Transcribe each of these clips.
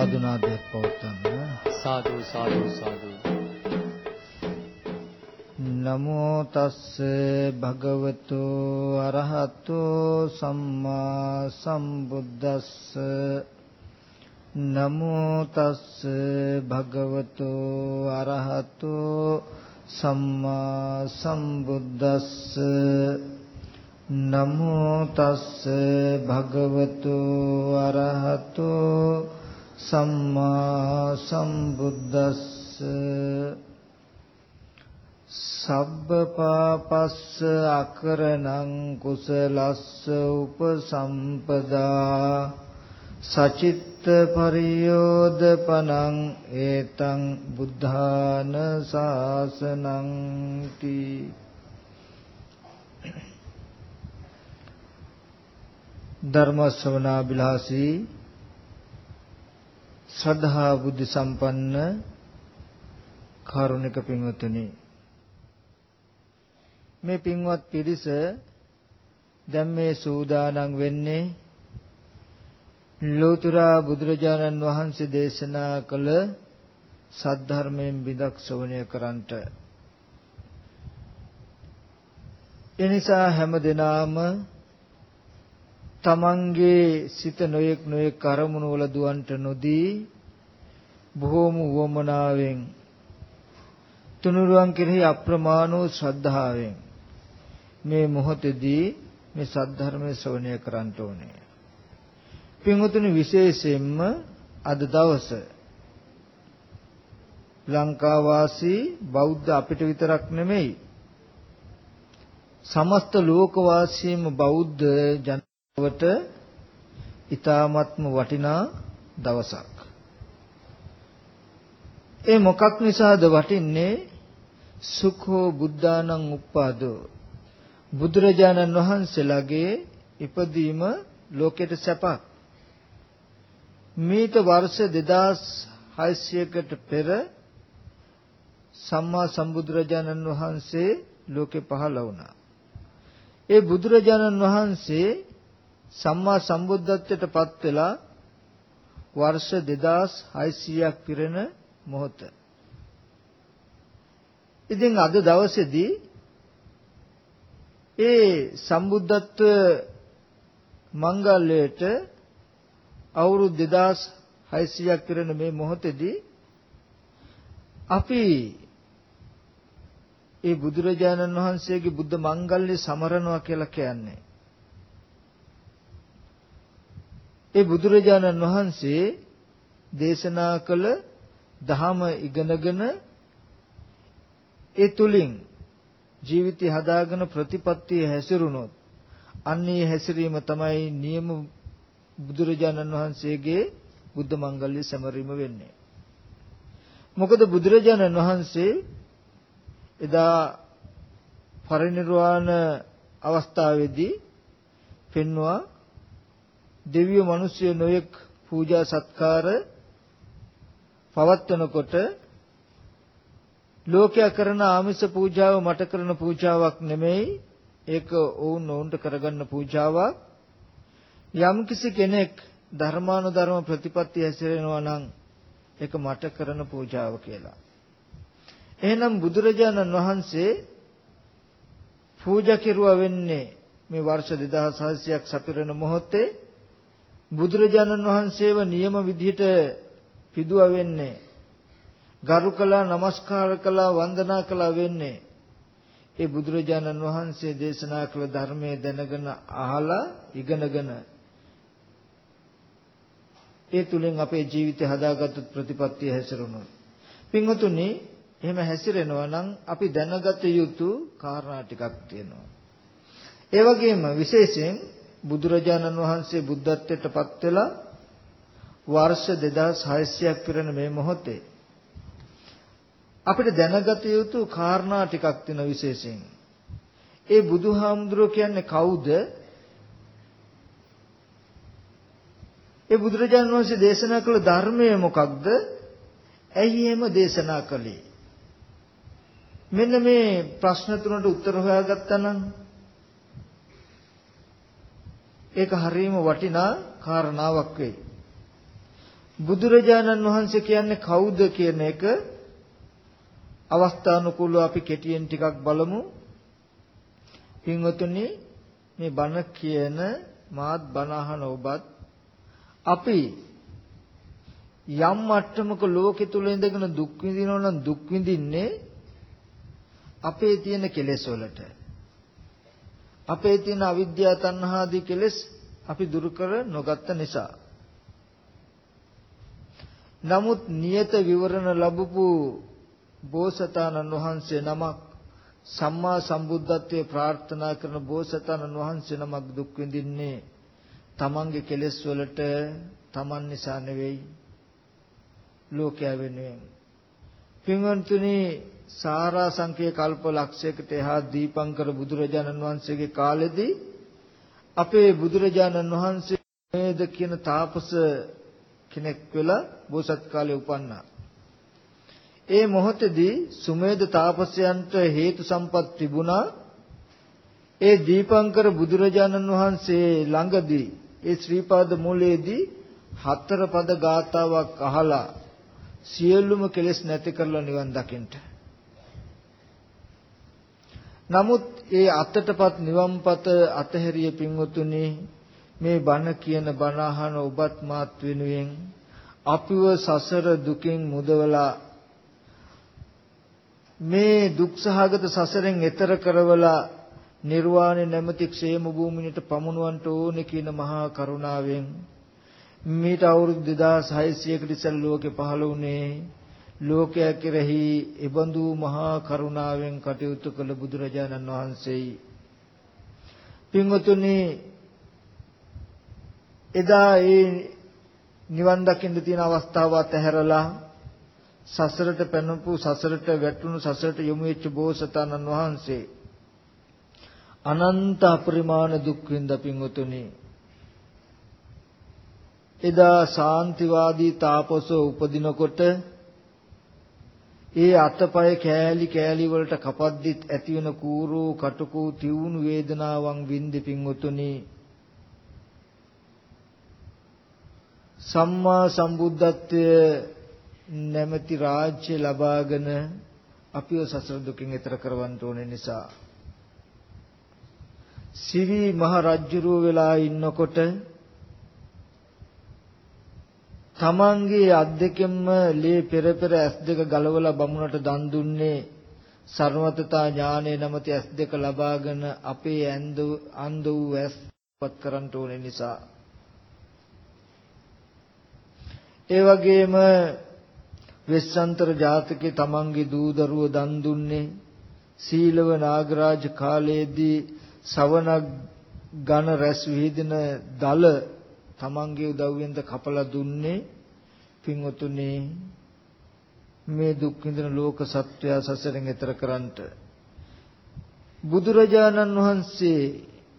සාදු නාදයක් පවත්වන්න. සාදු සාදු සාදු. නමෝ තස්ස භගවතු අරහතෝ සම්මා සම්බුද්දස්ස නමෝ තස්ස භගවතු අරහතෝ සම්මා සම්බුද්දස්ස නමෝ තස්ස භගවතු අරහතෝ සම්මා සම්බුද්දස්ස සබ්බ පාපස්ස අකරණං කුසලස්ස උපසම්පදා සචිත්ත පරියෝදපනං ඒතං බුද්ධාන ශාසනං තී. ධර්ම ශ්‍රවණා බිලාසී ශ්‍රද්ධා බුද්ධ සම්පන්න කාරුණික පින්වත්නි මේ පින්වත් පිරිස දැන් මේ සූදානම් වෙන්නේ ලෝතර බුදුරජාණන් වහන්සේ දේශනා කළ සද්ධර්මයෙන් බිදක් ශ්‍රවණය කරන්ට එනිසා හැම දිනාම තමන්ගේ සිත නොයෙක් නොයෙක් අරමුණු වල දුවන්ට නොදී බොහෝම වමනාවෙන් තුනුරුවන් කෙරෙහි අප්‍රමාණ වූ ශ්‍රද්ධාවෙන් මේ මොහොතේදී මේ සද්ධර්මයේ ශ්‍රවණය කරන්න ඕනේ. පින්වතුනි විශේෂයෙන්ම අද දවස ලංකා වාසී බෞද්ධ අපිට විතරක් නෙමෙයි සමස්ත ලෝක වාසීම බෞද්ධ ජන වට ඊ타ත්ම වටිනා දවසක්. ඒ මොකක් නිසාද වටින්නේ? සුඛෝ බුද්ධානං උප්පාදෝ. බුදුරජාණන් වහන්සේලාගේ ඉපදීම ලෝකෙට සැපක්. මේත වර්ෂ 2600කට පෙර සම්මා සම්බුදුරජාණන් වහන්සේ ලෝකේ පහළ වුණා. ඒ බුදුරජාණන් වහන්සේ සම්මා සම්බුද්ධත්වයට පත් වෙලා වර්ෂ 2600ක් පිරෙන මොහොත. ඉතින් අද දවසේදී ඒ සම්බුද්ධත්ව මංගල්‍යයට අවුරුදු 2600ක් පිරෙන මේ මොහොතේදී අපි ඒ බුදුරජාණන් වහන්සේගේ බුද්ධ මංගල්‍ය සමරනවා කියලා කියන්නේ ඒ බුදුරජාණන් වහන්සේ දේශනා කළ ධහම ඉගෙනගෙන ඒ තුලින් ජීවිතය හදාගෙන ප්‍රතිපත්තිය හැසිරුණොත් අන්නේ හැසිරීම තමයි නියම බුදුරජාණන් වහන්සේගේ බුද්ධ මංගල්‍ය සැමරීම වෙන්නේ. මොකද බුදුරජාණන් වහන්සේ එදා පරිනිර්වාණ අවස්ථාවේදී පෙන්වුවා දෙවියෝ මිනිස්සු නොයෙක් පූජා සත්කාර පවත්වනකොට ලෝකයා කරන ආමිෂ පූජාව මට කරන පූජාවක් නෙමෙයි ඒක ඔවුන් ඔවුන්ට කරගන්න පූජාවක් යම්කිසි කෙනෙක් ධර්මානුධර්ම ප්‍රතිපත්ති හැසිරෙනවා නම් ඒක මට කරන පූජාව කියලා. එහෙනම් බුදුරජාණන් වහන්සේ පූජා කෙරුවා වෙන්නේ මේ වර්ෂ 2600ක් සපිරෙන මොහොතේ බුදුරජාණන් වහන්සේව නියම විදිහට පිදුවා වෙන්නේ. ගරු කළා নমස්කාර කළා වන්දනා කළා වෙන්නේ. ඒ බුදුරජාණන් වහන්සේ දේශනා කළ ධර්මයේ දැනගෙන අහලා ඉගෙනගෙන ඒ තුලින් අපේ ජීවිතය හදාගත්තු ප්‍රතිපත්තිය හැසිරුණොත් පින්වතුනි එහෙම හැසිරෙනවා නම් අපි දැනගත යුතු කාරණා ටිකක් තියෙනවා. ඒ වගේම විශේෂයෙන් බුදුරජාණන් වහන්සේ බුද්ධත්වයට පත් වෙලා වර්ෂ 2600ක් පිරෙන මේ මොහොතේ අපිට දැනගත යුතු කාරණා ටිකක් තියෙන විශේෂයෙන් ඒ බුදුහාමුදුරුවෝ කියන්නේ කවුද? ඒ බුදුරජාණන් වහන්සේ දේශනා කළ ධර්මය මොකක්ද? ඇයි එහෙම දේශනා කළේ? මෙන්න මේ ප්‍රශ්න තුනට උත්තර හොයාගත්තා නම් ඒක හරීම වටිනා කාරණාවක් වෙයි. බුදුරජාණන් වහන්සේ කියන්නේ කවුද කියන එක අවස්ථානුකූලව අපි කෙටියෙන් ටිකක් බලමු. පින්වතුනි මේ බණ කියන මාත් බණ අහන ඔබත් අපි යම් මට්ටමක ලෝකෙ තුල ඉඳගෙන දුක් විඳිනවා නම් දුක් විඳින්නේ අපේ තියෙන කෙලෙස් වලට. අපේ තියෙන අවිද්‍යාව තණ්හා ආදී කෙලෙස් අපි දුරු කර නොගත්ත නිසා. නමුත් නියත විවරණ ලැබපු බෝසතාණන් වහන්සේ නමක් සම්මා සම්බුද්ධත්වයේ ප්‍රාර්ථනා කරන බෝසතාණන් වහන්සේ නමක් දුක් විඳින්නේ තමන්ගේ කෙලෙස් වලට තමන් නිසා නෙවෙයි ලෝකයා වෙනුවෙන් පින්වන්තුනි සාරා සංකේ කල්ප ලක්ෂයකට එහා දීපංකර බුදුරජාණන් වහන්සේගේ කාලෙදී අපේ බුදුරජාණන් වහන්සේ නේද කියන තාපස කෙනෙක් වෙලා බෝසත් කාලේ උපන්නා. ඒ මොහොතේදී සුමේද තාපසයන්ට හේතු සම්පත් තිබුණා. ඒ දීපංකර බුදුරජාණන් වහන්සේ ළඟදී ඒ ශ්‍රීපාද මූලයේදී හතර පද ගාතාවක් අහලා සියලුම කෙලෙස් නැති කරලා නිවන් දකින්න. නමුත් ඒ අතටපත් නිවන්පත අතහැරිය පින්වතුනි මේ බණ කියන බණ අහන ඔබත් මාත් වෙනුවෙන් අපිව සසර දුකින් මුදවලා මේ දුක්සහගත සසරෙන් එතර කරවලා නිර්වාණය නැමැති ക്ഷേම භූමියට පමුණවන්ට ඕනේ කියන මහා කරුණාවෙන් මීට අවුරුදු 2600කට ඉස්සෙල් ලෝකේ පහළ වුණේ ලෝකයා කෙරෙහි එබඳු මහා කරුණාවෙන් කටයුතු කළ බුදුරජාණන් වහන්සේයි පින්වතුනි එදා ඒ නිවන් දකින්න තියෙන අවස්ථාව අතහැරලා සසරට පැනපු සසරට වැටුණු සසරට යොමු වෙච්ච බෝසතාණන් වහන්සේ අනන්ත අපරිමාණ දුක් විඳ පින්වතුනි එදා ශාන්තිවාදී තාපසෝ උපදිනකොට ඒ අතපය කෑලි කෑලි වලට කපද්දිත් ඇති වෙන කූරු කටුකු තියුණු වේදනාවන් වින්දි පින්වතුනි. සම්මා සම්බුද්ධත්වය නැමැති රාජ්‍ය ලබාගෙන අපිව සසර දුකින් එතර කරවන්න ඕනේ නිසා. සිරි මහ රජුරුව වෙලා ඉන්නකොට තමන්ගේ අත් දෙකෙන්ම ලේ පෙර පෙර ඇස් දෙක ගලවලා බමුණට දන් දුන්නේ සර්වතතා ඥානය නැමැති ඇස් දෙක ලබාගෙන අපේ ඇඳ අන්ධ වූ ඇස් පත් කරන්න ඕනේ නිසා. ඒ වගේම වෙස්සන්තර ජාතකයේ තමන්ගේ දූ දරුව දන් දුන්නේ සීලව නාගරාජ කාලයේදී සවනක් ඝන රැස් විහිදෙන දල තමන්ගේ උදව්වෙන්ද කපලා දුන්නේ පින්වතුනි මේ දුක් විඳින ලෝක සත්වයා සසරෙන් එතර කරන්නට බුදුරජාණන් වහන්සේ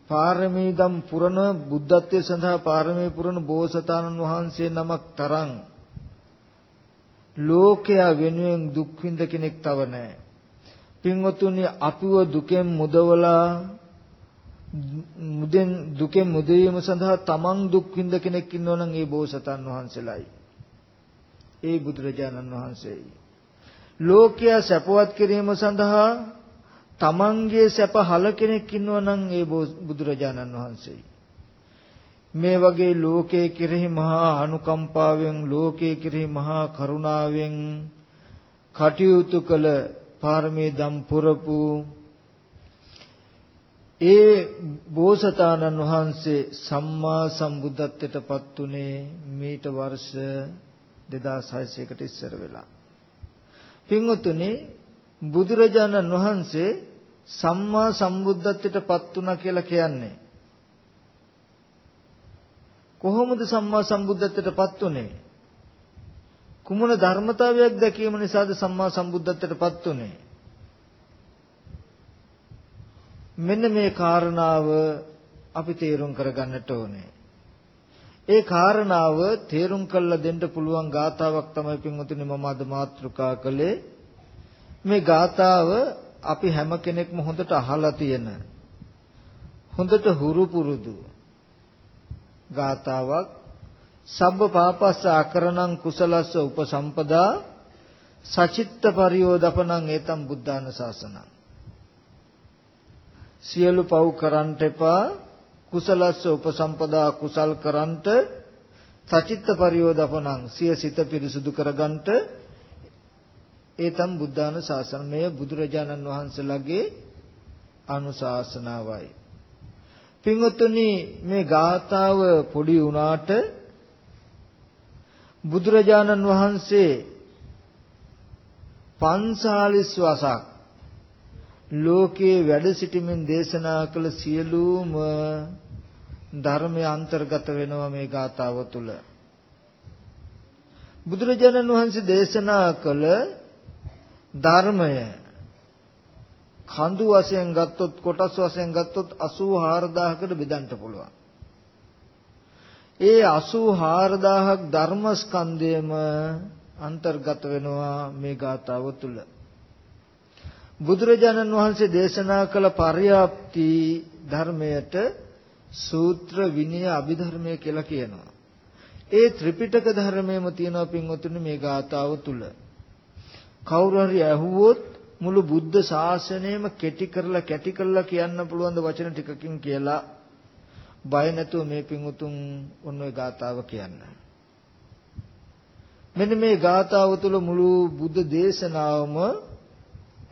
පාරමී දම් පුරන බුද්ධත්වයේ සඳහා පාරමී පුරන බෝසතාණන් වහන්සේ නමක් තරම් ලෝකයා වෙනුවෙන් දුක් විඳ කෙනෙක් තව නැහැ. පින්වතුනි අපිව දුකෙන් මුදවලා මුදෙන් දුකෙන් මුදවීම සඳහා තමන් දුක් විඳ කෙනෙක් ඉන්නවනම් ඒ බෝසතාණන් වහන්සේලායි. ඒ බුදුරජාණන් වහන්සේයි. ලෝකයා සැපවත් කිරීම සඳහා තමන්ගේ සැප හල කෙනෙක් ඉන්නවනම් ඒ බුදුරජාණන් වහන්සේයි. මේ වගේ ලෝකයේ කෙරෙහි මහා අනුකම්පාවෙන් ලෝකයේ කෙරෙහි මහා කරුණාවෙන් කටයුතු කළ පාරමී දම් පුරපු ඒ බෝසතාණන් වහන්සේ සම්මා සම්බුද්ධත්වයට පත් උනේ මීට වර්ෂ 2600කට ඉස්සර වෙලා. පින්වතුනි බුදුරජාණන් වහන්සේ සම්මා සම්බුද්ධත්වයට පත් වුණා කියලා කියන්නේ කොහොමද සම්මා සම්බුද්ධත්වයට පත් උනේ? කුමන ධර්මතාවයක් දැකීම නිසාද සම්මා සම්බුද්ධත්වයට පත් උනේ? මෙන්න මේ කාරණාව අපි තේරුම් කරගන්නට ඕනේ. ඒ කාරණාව තේරුම් කරලා දෙන්න පුළුවන් ගාතාවක් තමයි පින්වතුනි මම අද මාතෘකා කළේ. මේ ගාතාව අපි හැම කෙනෙක්ම හොඳට අහලා තියෙන හොඳට හුරු පුරුදු ගාතාවක්. සබ්බ පාපස්ස අකරණං කුසලස්ස උපසම්පදා සචිත්ත පරියෝදපනං ඒතම් බුද්ධාන ශාසනං සියලු පව් කරන්ට එපා. කුසලස්ස උපසම්පදා කුසල් කරන්ට සචිත්ත පරියෝදපනං සිය සිත පිරිසුදු කරගන්නට ඒතම් බුද්ධාන ශාසන. මෙය බුදුරජාණන් වහන්සේලාගේ අනුශාසනාවයි. පින්වත්නි මේ ගාථාව පොඩි වුණාට බුදුරජාණන් වහන්සේ 45 වසක් ලෝකේ වැඩ සිටමින් දේශනා කළ සියලුම ධර්මයේ අන්තර්ගත වෙනවා මේ ගාථාව තුළ. බුදුරජාණන් වහන්සේ දේශනා කළ ධර්මය කඳු වශයෙන් ගත්තොත් කොටස් වශයෙන් ගත්තොත් 84000කට බෙදන්න පුළුවන්. ඒ 84000ක් ධර්මස්කන්ධයම අන්තර්ගත වෙනවා මේ ගාථාව තුළ. බුදුරජාණන් වහන්සේ දේශනා කළ පරියාප්ති ධර්මයට සූත්‍ර විනය අභිධර්මය කියලා කියනවා. ඒ ත්‍රිපිටක ධර්මයේම තියෙනවා පින්වතුනි මේ ගාථාව තුළ. කවුරු හරි ඇහුවොත් මුළු බුද්ධ ශාසනයම කෙටි කරලා කැටි කරලා කියන්න පුළුවන් ද වචන ටිකකින් කියලා බය නැතුව මේ පිංඋතුම් ඔන්න ඔය ගාතාව කියන්න. මෙන්න මේ ගාතාව තුළ මුළු බුද්ධ දේශනාවම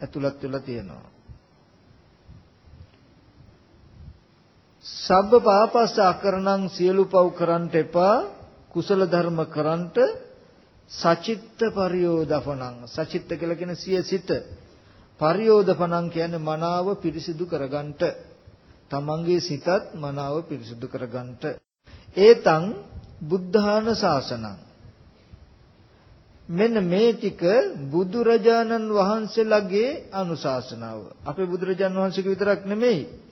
ඇතුළත් වෙලා තියෙනවා. සබ්බ පාපස්ස අකරණං සියලු පව් කරන්ට එපා. කුසල ධර්ම කරන්ට සචිත්ත පරියෝදපණං සචිත්ත කියලා කියන සිය සිත. පරියෝදපණං කියන්නේ මනාව පිරිසිදු කරගන්නට. තමන්ගේ සිතත් මනාව පිරිසිදු කරගන්නට. ඒතං බුද්ධාන ශාසනං. මෙන්න මේ ටික බුදුරජාණන් වහන්සේලාගේ අනුශාසනාව. අපේ බුදුරජාණන් වහන්සේගේ විතරක් නෙමෙයි.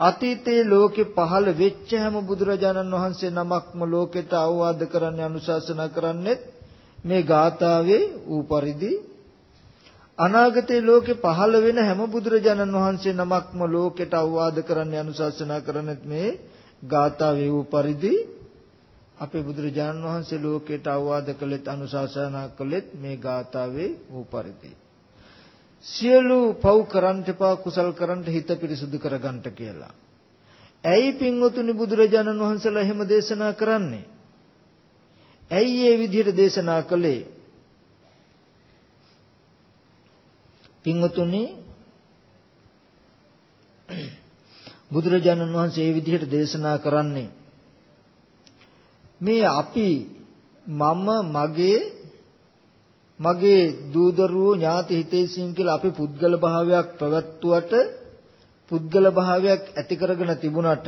අතීතයේ ලෝකේ පහළ වෙච්ච හැම බුදුරජාණන් වහන්සේ නමක්ම ලෝකෙට අවවාද කරන්නේ අනුශාසනා කරන්නේ මේ ගාථාවේ ඌ පරිදි. අනාගතයේ ලෝකේ පහළ වෙන හැම බුදුරජාණන් වහන්සේ නමක්ම ලෝකෙට අවවාද කරන්නේ අනුශාසනා කරන්නේ මේ ගාථාවේ වූ පරිදි. අපේ බුදුරජාණන් වහන්සේ ලෝකෙට අවවාද කළෙත් අනුශාසනා කළෙත් මේ ගාථාවේ වූ පරිදි. සියලු පව් කරන්ට එපා කුසල් කරන්ට හිත පිරිසුදු කරගන්නට කියලා. ඇයි පින්වතුනි බුදුරජාණන් වහන්සේලා එහෙම දේශනා කරන්නේ? ඇයි ඒ විදිහට දේශනා කළේ? පින්වතුනි බුදුරජාණන් වහන්සේ මේ විදිහට දේශනා කරන්නේ මේ අපි මම මගේ මගේ දූ දරුවෝ ඥාති හිතේසින් කියලා අපි පුද්ගල භාවයක් පැවැත්වුවට පුද්ගල භාවයක් ඇති කරගෙන තිබුණට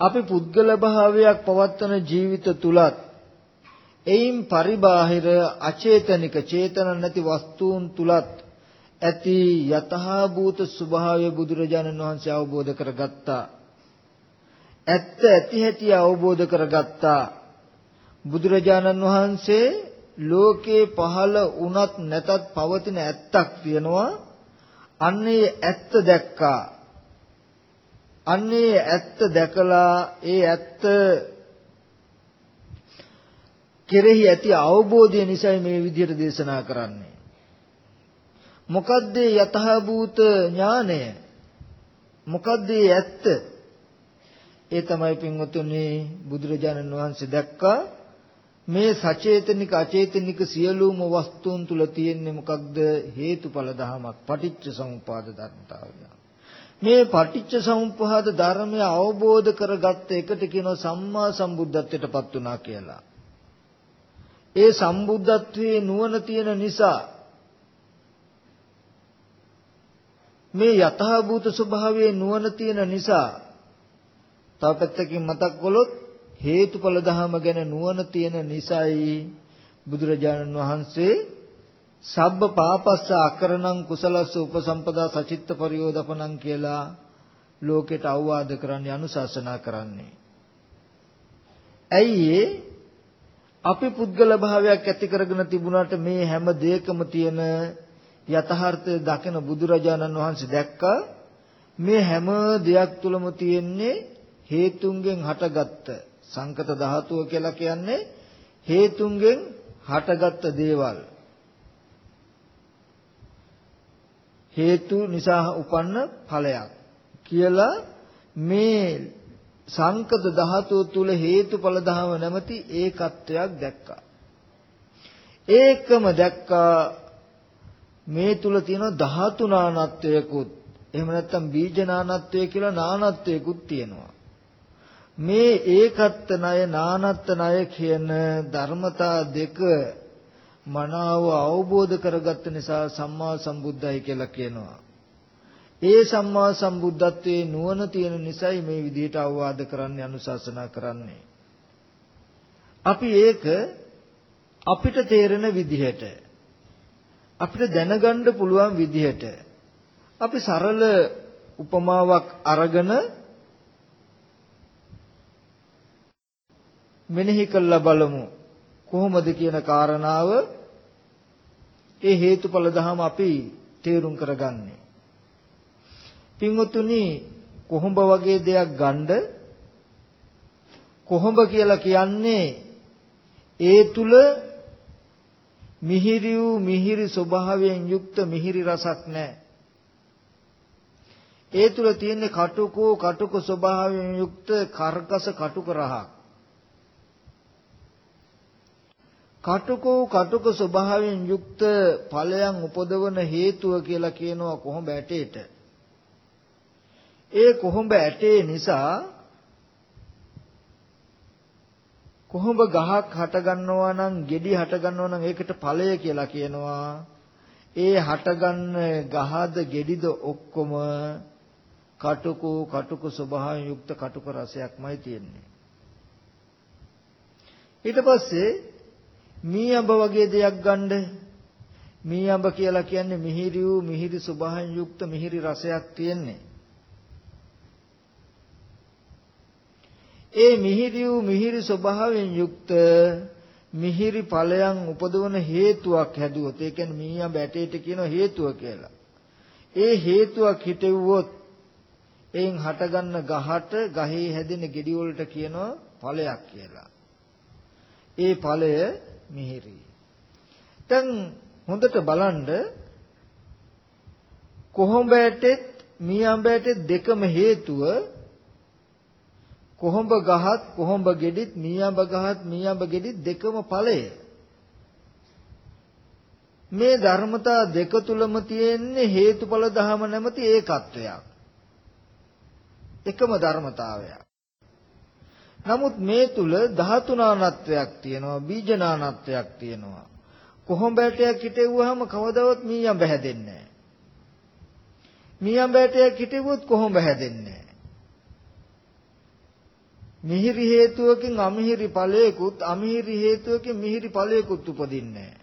අපි පුද්ගල භාවයක් පවත්වන ජීවිත තුලත් එයින් පරිබාහිර අචේතනික චේතන නැති වස්තුන් තුලත් ඇති යතහා භූත ස්වභාවය බුදුරජාණන් වහන්සේ අවබෝධ කරගත්තා. ඇත්ත ඇති හැටි අවබෝධ කරගත්තා. බුදුරජාණන් වහන්සේ ලෝකේ පහළ වුණත් නැතත් පවතින ඇත්තක් තියෙනවා. අන්නේ ඇත්ත දැක්කා. අන්නේ ඇත්ත දැකලා ඒ ඇත්ත කෙරෙහි ඇති අවබෝධය නිසයි මේ විදිහට දේශනා කරන්නේ. මොකද්ද යතහභූත ඥානය? මොකද්ද ඇත්ත? ඒ තමයි පින්වතුනි බුදුරජාණන් වහන්සේ දැක්කා මේ සචේතනික අචේතනික සියලුම වස්තුන් තුල තියෙන්නේ මොකක්ද හේතුඵල ධමයක් පටිච්ච සමුපාද ධර්මතාවය. මේ පටිච්ච සමුප්පාද ධර්මය අවබෝධ කරගත්ත එකට කියනවා සම්මා සම්බුද්ධත්වයටපත් වුණා කියලා. ඒ සම්බුද්ධත්වයේ නුවණ තියෙන නිසා මේ යථාභූත ස්වභාවයේ නුවණ තියෙන නිසා තව පැත්තකින් මතක් කළොත් හේතුඵල ධහම ගැන නුවණ තියෙන නිසායි බුදුරජාණන් වහන්සේ සබ්බ පාපස්ස අකරණං කුසලස්ස උපසම්පදා සචිත්ත පරියෝදපණං කියලා ලෝකෙට අවවාද කරන්නේ අනුශාසනා කරන්නේ. ඇයි අපි පුද්ගල භාවයක් ඇති කරගෙන තිබුණාට මේ හැම දෙයකම තියෙන යථාර්ථය දකින බුදුරජාණන් වහන්සේ දැක්කා මේ හැම දෙයක් තුලම තියෙන්නේ හේතුන්ගෙන් හටගත්ත සංකත ධාතුව කියලා කියන්නේ හේතුන්ගෙන් හටගත්ත දේවල්. හේතු නිසා උපන්න ඵලයක් කියලා මේ සංකත ධාතුව තුල හේතුඵල ධම නැමැති ඒකත්වයක් දැක්කා. ඒකම දැක්කා මේ තුල තියෙන ධාතු නානත්වයකුත් එහෙම නැත්නම් බීජ නානත්වය කියලා නානත්වයකුත් තියෙනවා. මේ ඒකත්ත ණය නානත්ත ණය කියන ධර්මතා දෙක මනාව අවබෝධ කරගත්ත නිසා සම්මා සම්බුද්ධයි කියලා කියනවා. ඒ සම්මා සම්බුද්ධත්වයේ නුවණ තියෙන නිසායි මේ විදිහට අවවාද කරන්නේ අනුශාසනා කරන්නේ. අපි ඒක අපිට තේරෙන විදිහට අපිට දැනගන්න පුළුවන් විදිහට අපි සරල උපමාවක් අරගෙන මෙනෙහි කළා බලමු කොහොමද කියන කාරණාව ඒ හේතුඵල ධම අපි තේරුම් කරගන්නේ පින්වතුනි කොහොඹ වගේ දෙයක් ගන්න කොහොඹ කියලා කියන්නේ ඒ තුල මිහිරි වූ මිහිරි ස්වභාවයෙන් යුක්ත මිහිරි රසක් නැහැ. ඒ තුල තියෙන කටුකෝ කටුක ස්වභාවයෙන් යුක්ත කර්කස කටුක රහක්. කටුකෝ කටුක ස්වභාවයෙන් යුක්ත ඵලයන් උපදවන හේතුව කියලා කියනවා කොහොඹ ඇටේට. ඒ කොහොඹ ඇටේ නිසා කොහොඹ ගහක් හට ගන්නවා නම් ගෙඩි හට ගන්නවා නම් ඒකට ඵලය කියලා කියනවා. ඒ හටගන්න ගහද ගෙඩිද ඔක්කොම කටුකු කටුකු ස්වභාවයෙන් යුක්ත කටුක රසයක්මයි තියෙන්නේ. ඊට පස්සේ මී අඹ වගේ දෙයක් ගන්න මී අඹ කියලා කියන්නේ මිහිරි වූ මිහිරි ස්වභාවයෙන් යුක්ත මිහිරි රසයක් තියෙන්නේ. ඒ මිහිරි වූ මිහිරි ස්වභාවයෙන් යුක්ත මිහිරි ඵලයන් උපදවන හේතුවක් හැදුවොත් ඒ කියන්නේ මීයා බැටේට කියන හේතුව කියලා. ඒ හේතුවක් හිටෙව්වොත් එයින් හටගන්න ගහට ගහේ හැදෙන ගෙඩි වලට කියනවා ඵලයක් කියලා. ඒ ඵලය මිහිරි. දැන් හොඳට බලන්න කොහොඹැටෙත් මීයඹැටෙත් දෙකම හේතුව කොහොඹ ගහත් කොහොඹ ගෙඩිත් මීයඹ ගහත් මීයඹ ගෙඩිත් දෙකම ඵලය. මේ ධර්මතා දෙක තුලම තියෙන්නේ හේතුඵල ධහම නැමැති ඒකත්වයක්. එකම ධර්මතාවයක්. නමුත් මේ තුල ධාතුනානත්වයක් තියෙනවා බීජනානත්වයක් තියෙනවා. කොහොඹැටයක් හිටෙව්වහම කවදාවත් මීයඹ හැදෙන්නේ නැහැ. මීයඹැටයක් හිටෙව්වොත් කොහොඹ හැදෙන්නේ මිහිරි හේතුවකින් අමිහිරි ඵලයකුත් අමිහිරි හේතුවකින් මිහිරි ඵලයකුත් උපදින්නේ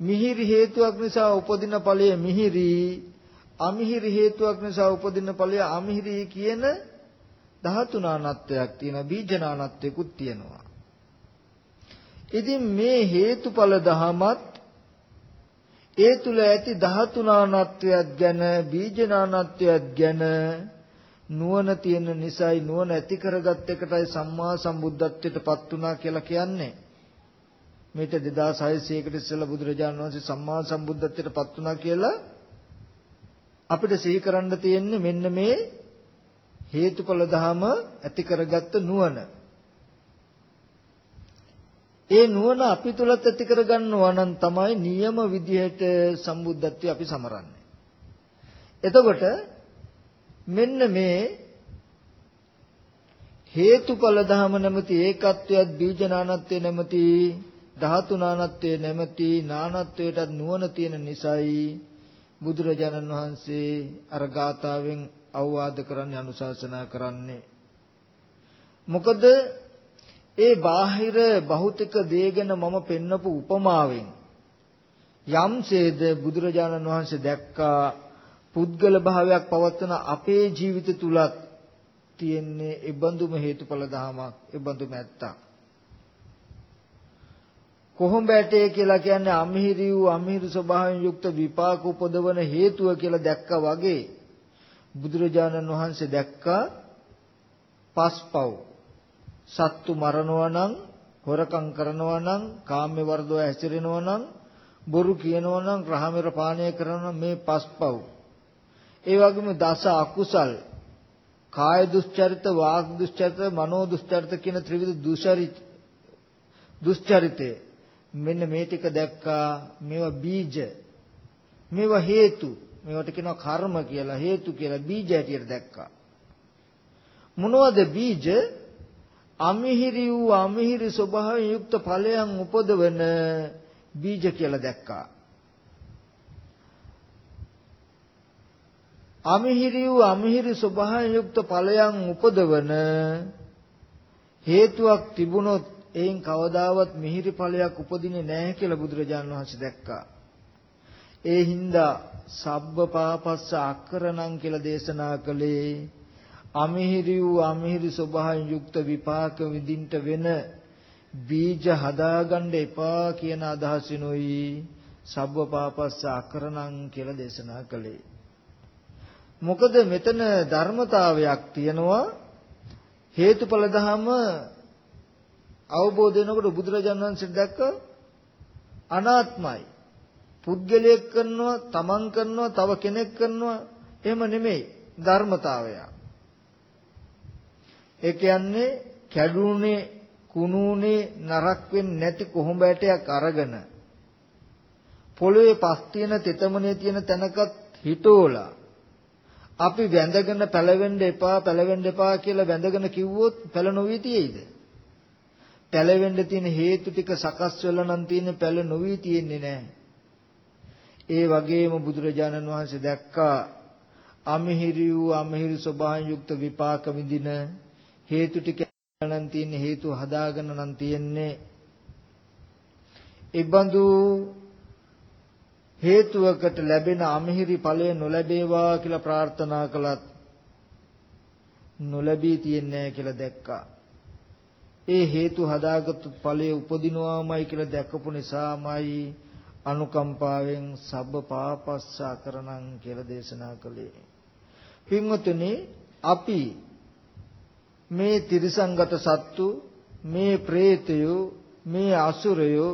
මිහිරි හේතුවක් නිසා උපදින ඵලය මිහිරි අමිහිරි හේතුවක් නිසා උපදින ඵලය අමිහිරි කියන ධාතුනානත්වයක් තියෙන බීජනානත්වයකුත් තියෙනවා ඉතින් මේ හේතුඵල දහමත් ඒ තුල ඇති ධාතුනානත්වයක් ගැන බීජනානත්වයක් ගැන නුවණ තියෙන නිසායි නුවණ ඇති කරගත් එකටයි සම්මා සම්බුද්ධත්වයට පත් වුණා කියලා කියන්නේ. මේක 2600කට ඉස්සෙල්ලා බුදුරජාණන් වහන්සේ සම්මා සම්බුද්ධත්වයට පත් වුණා කියලා අපිට සිහි කරන්න තියෙන්නේ මෙන්න මේ හේතුඵල ධම ඇති කරගත්ත නුවණ. ඒ නුවණ අපි තුලත් ඇති කරගන්නවා නම් තමයි නියම විදිහට සම්බුද්ධත්වය අපි සමරන්නේ. එතකොට මෙන්න මේ හේතුඵල ධම නැමැති ඒකත්වයක් බීජනානත්වය නැමැති ධාතු නානත්වය නැමැති නානත්වයටත් නුවණ තියෙන නිසායි බුදුරජාණන් වහන්සේ අර ගාථාවෙන් අවවාද කරන්නේ අනුශාසනා කරන්නේ. මොකද ඒ බාහිර භෞතික දේගෙන මම පෙන්නපු උපමාවෙන් යම්සේද බුදුරජාණන් වහන්සේ දැක්කා පුද්ගල භාවයක් පවත්වන අපේ ජීවිත තුලත් තියෙන්නේ ඒබඳුම හේතුඵල ධමයක් ඒබඳුම ඇත්තක්. කොහොඹ ඇටේ කියලා කියන්නේ අමිහිරි වූ අමිහිරි ස්වභාවයෙන් යුක්ත විපාක උපදවන හේතුව කියලා දැක්කා වගේ බුදුරජාණන් වහන්සේ දැක්කා පස්පව්. සත්තු මරනවා නම් හොරකම් කරනවා නම් කාම්‍ය වර්ධව හැසිරෙනවා නම් බොරු කියනවා නම් රහමෙර පානය කරනවා මේ පස්පව්. ඒ වගේම දස අකුසල්. කාය දුස්චරිත වාග් දුස්චරිත මනෝ දුස්චරිත කියන ත්‍රිවිධ දුෂරිත දුස්චරිතේ මෙන්න මේ ටික දැක්කා. මේවා බීජ. මේවා හේතු. මේවට කියනවා කර්ම කියලා හේතු කියලා බීජ හැටියට දැක්කා මොනවද බීජ අමිහිරි වූ අමිහිරි ස්වභාවයෙන් යුක්ත ඵලයන් උපදවන බීජ කියලා දැක්කා. අමිහිරි වූ අමිහිරි ස්වභාවයෙන් යුක්ත ඵලයන් උපදවන හේතුවක් තිබුණොත් එයින් කවදාවත් මිහිරි ඵලයක් උපදින්නේ නැහැ කියලා බුදුරජාණන් වහන්සේ දැක්කා. ඒ හින්දා සබ්බ පාපස්ස අකරණං කියලා දේශනා කළේ අමිහිරි වූ අමිහිරි ස්වභාවයෙන් යුක්ත විපාක විඳින්න වෙන බීජ හදාගන්න එපා කියන අදහසිනුයි සබ්බ පාපස්ස අකරණං කියලා දේශනා කළේ. මොකද මෙතන ධර්මතාවයක් තියෙනවා හේතුඵල ධම අවබෝධ වෙනකොට බුදුරජාණන් වහන්සේ දැක්ක අනාත්මයි. පුද්ගලයෙක් කරනවා, තමන් කරනවා, තව කෙනෙක් කරනවා එහෙම නෙමෙයි ධර්මතාවයක්. ඒ කියන්නේ කැඩුනේ කුණුනේ නරක් වෙන්නේ නැති කොහොඹ ඇටයක් අරගෙන පොළවේ පස් තියෙන තෙතමනේ තියෙන තැනකත් හිටෝලා අපි වැඳගෙන පැලවෙන්න එපා පැලවෙන්න එපා කියලා වැඳගෙන කිව්වොත් පැල නොවී තියෙයිද? පැලවෙන්න තියෙන හේතු ටික සකස් වෙලා නම් තියෙන පැල නොවී තියෙන්නේ නැහැ. ඒ වගේම බුදුරජාණන් වහන්සේ දැක්කා අමිහිරි වූ අමිහිරි ස්වභාවයෙන් යුක්ත විපාක විඳින හේතු ටික නම් තියෙන හේතු හදාගෙන නම් තියෙන්නේ ඉබඳු හේතුවකට ලැබෙන අමිහිරි ඵලය නොලැබේවා කියලා ප්‍රාර්ථනා කළත් නොලැබී තියන්නේ කියලා දැක්කා. ඒ හේතු හදාගත්තු ඵලය උපදිනවාමයි කියලා දැකපු නිසාමයි අනුකම්පාවෙන් සබ්බ පාපස්සා කරණං කියලා දේශනා කළේ. පින්වතුනි අපි මේ තිරිසංගත සත්තු මේ പ്രേතයෝ මේ අසුරයෝ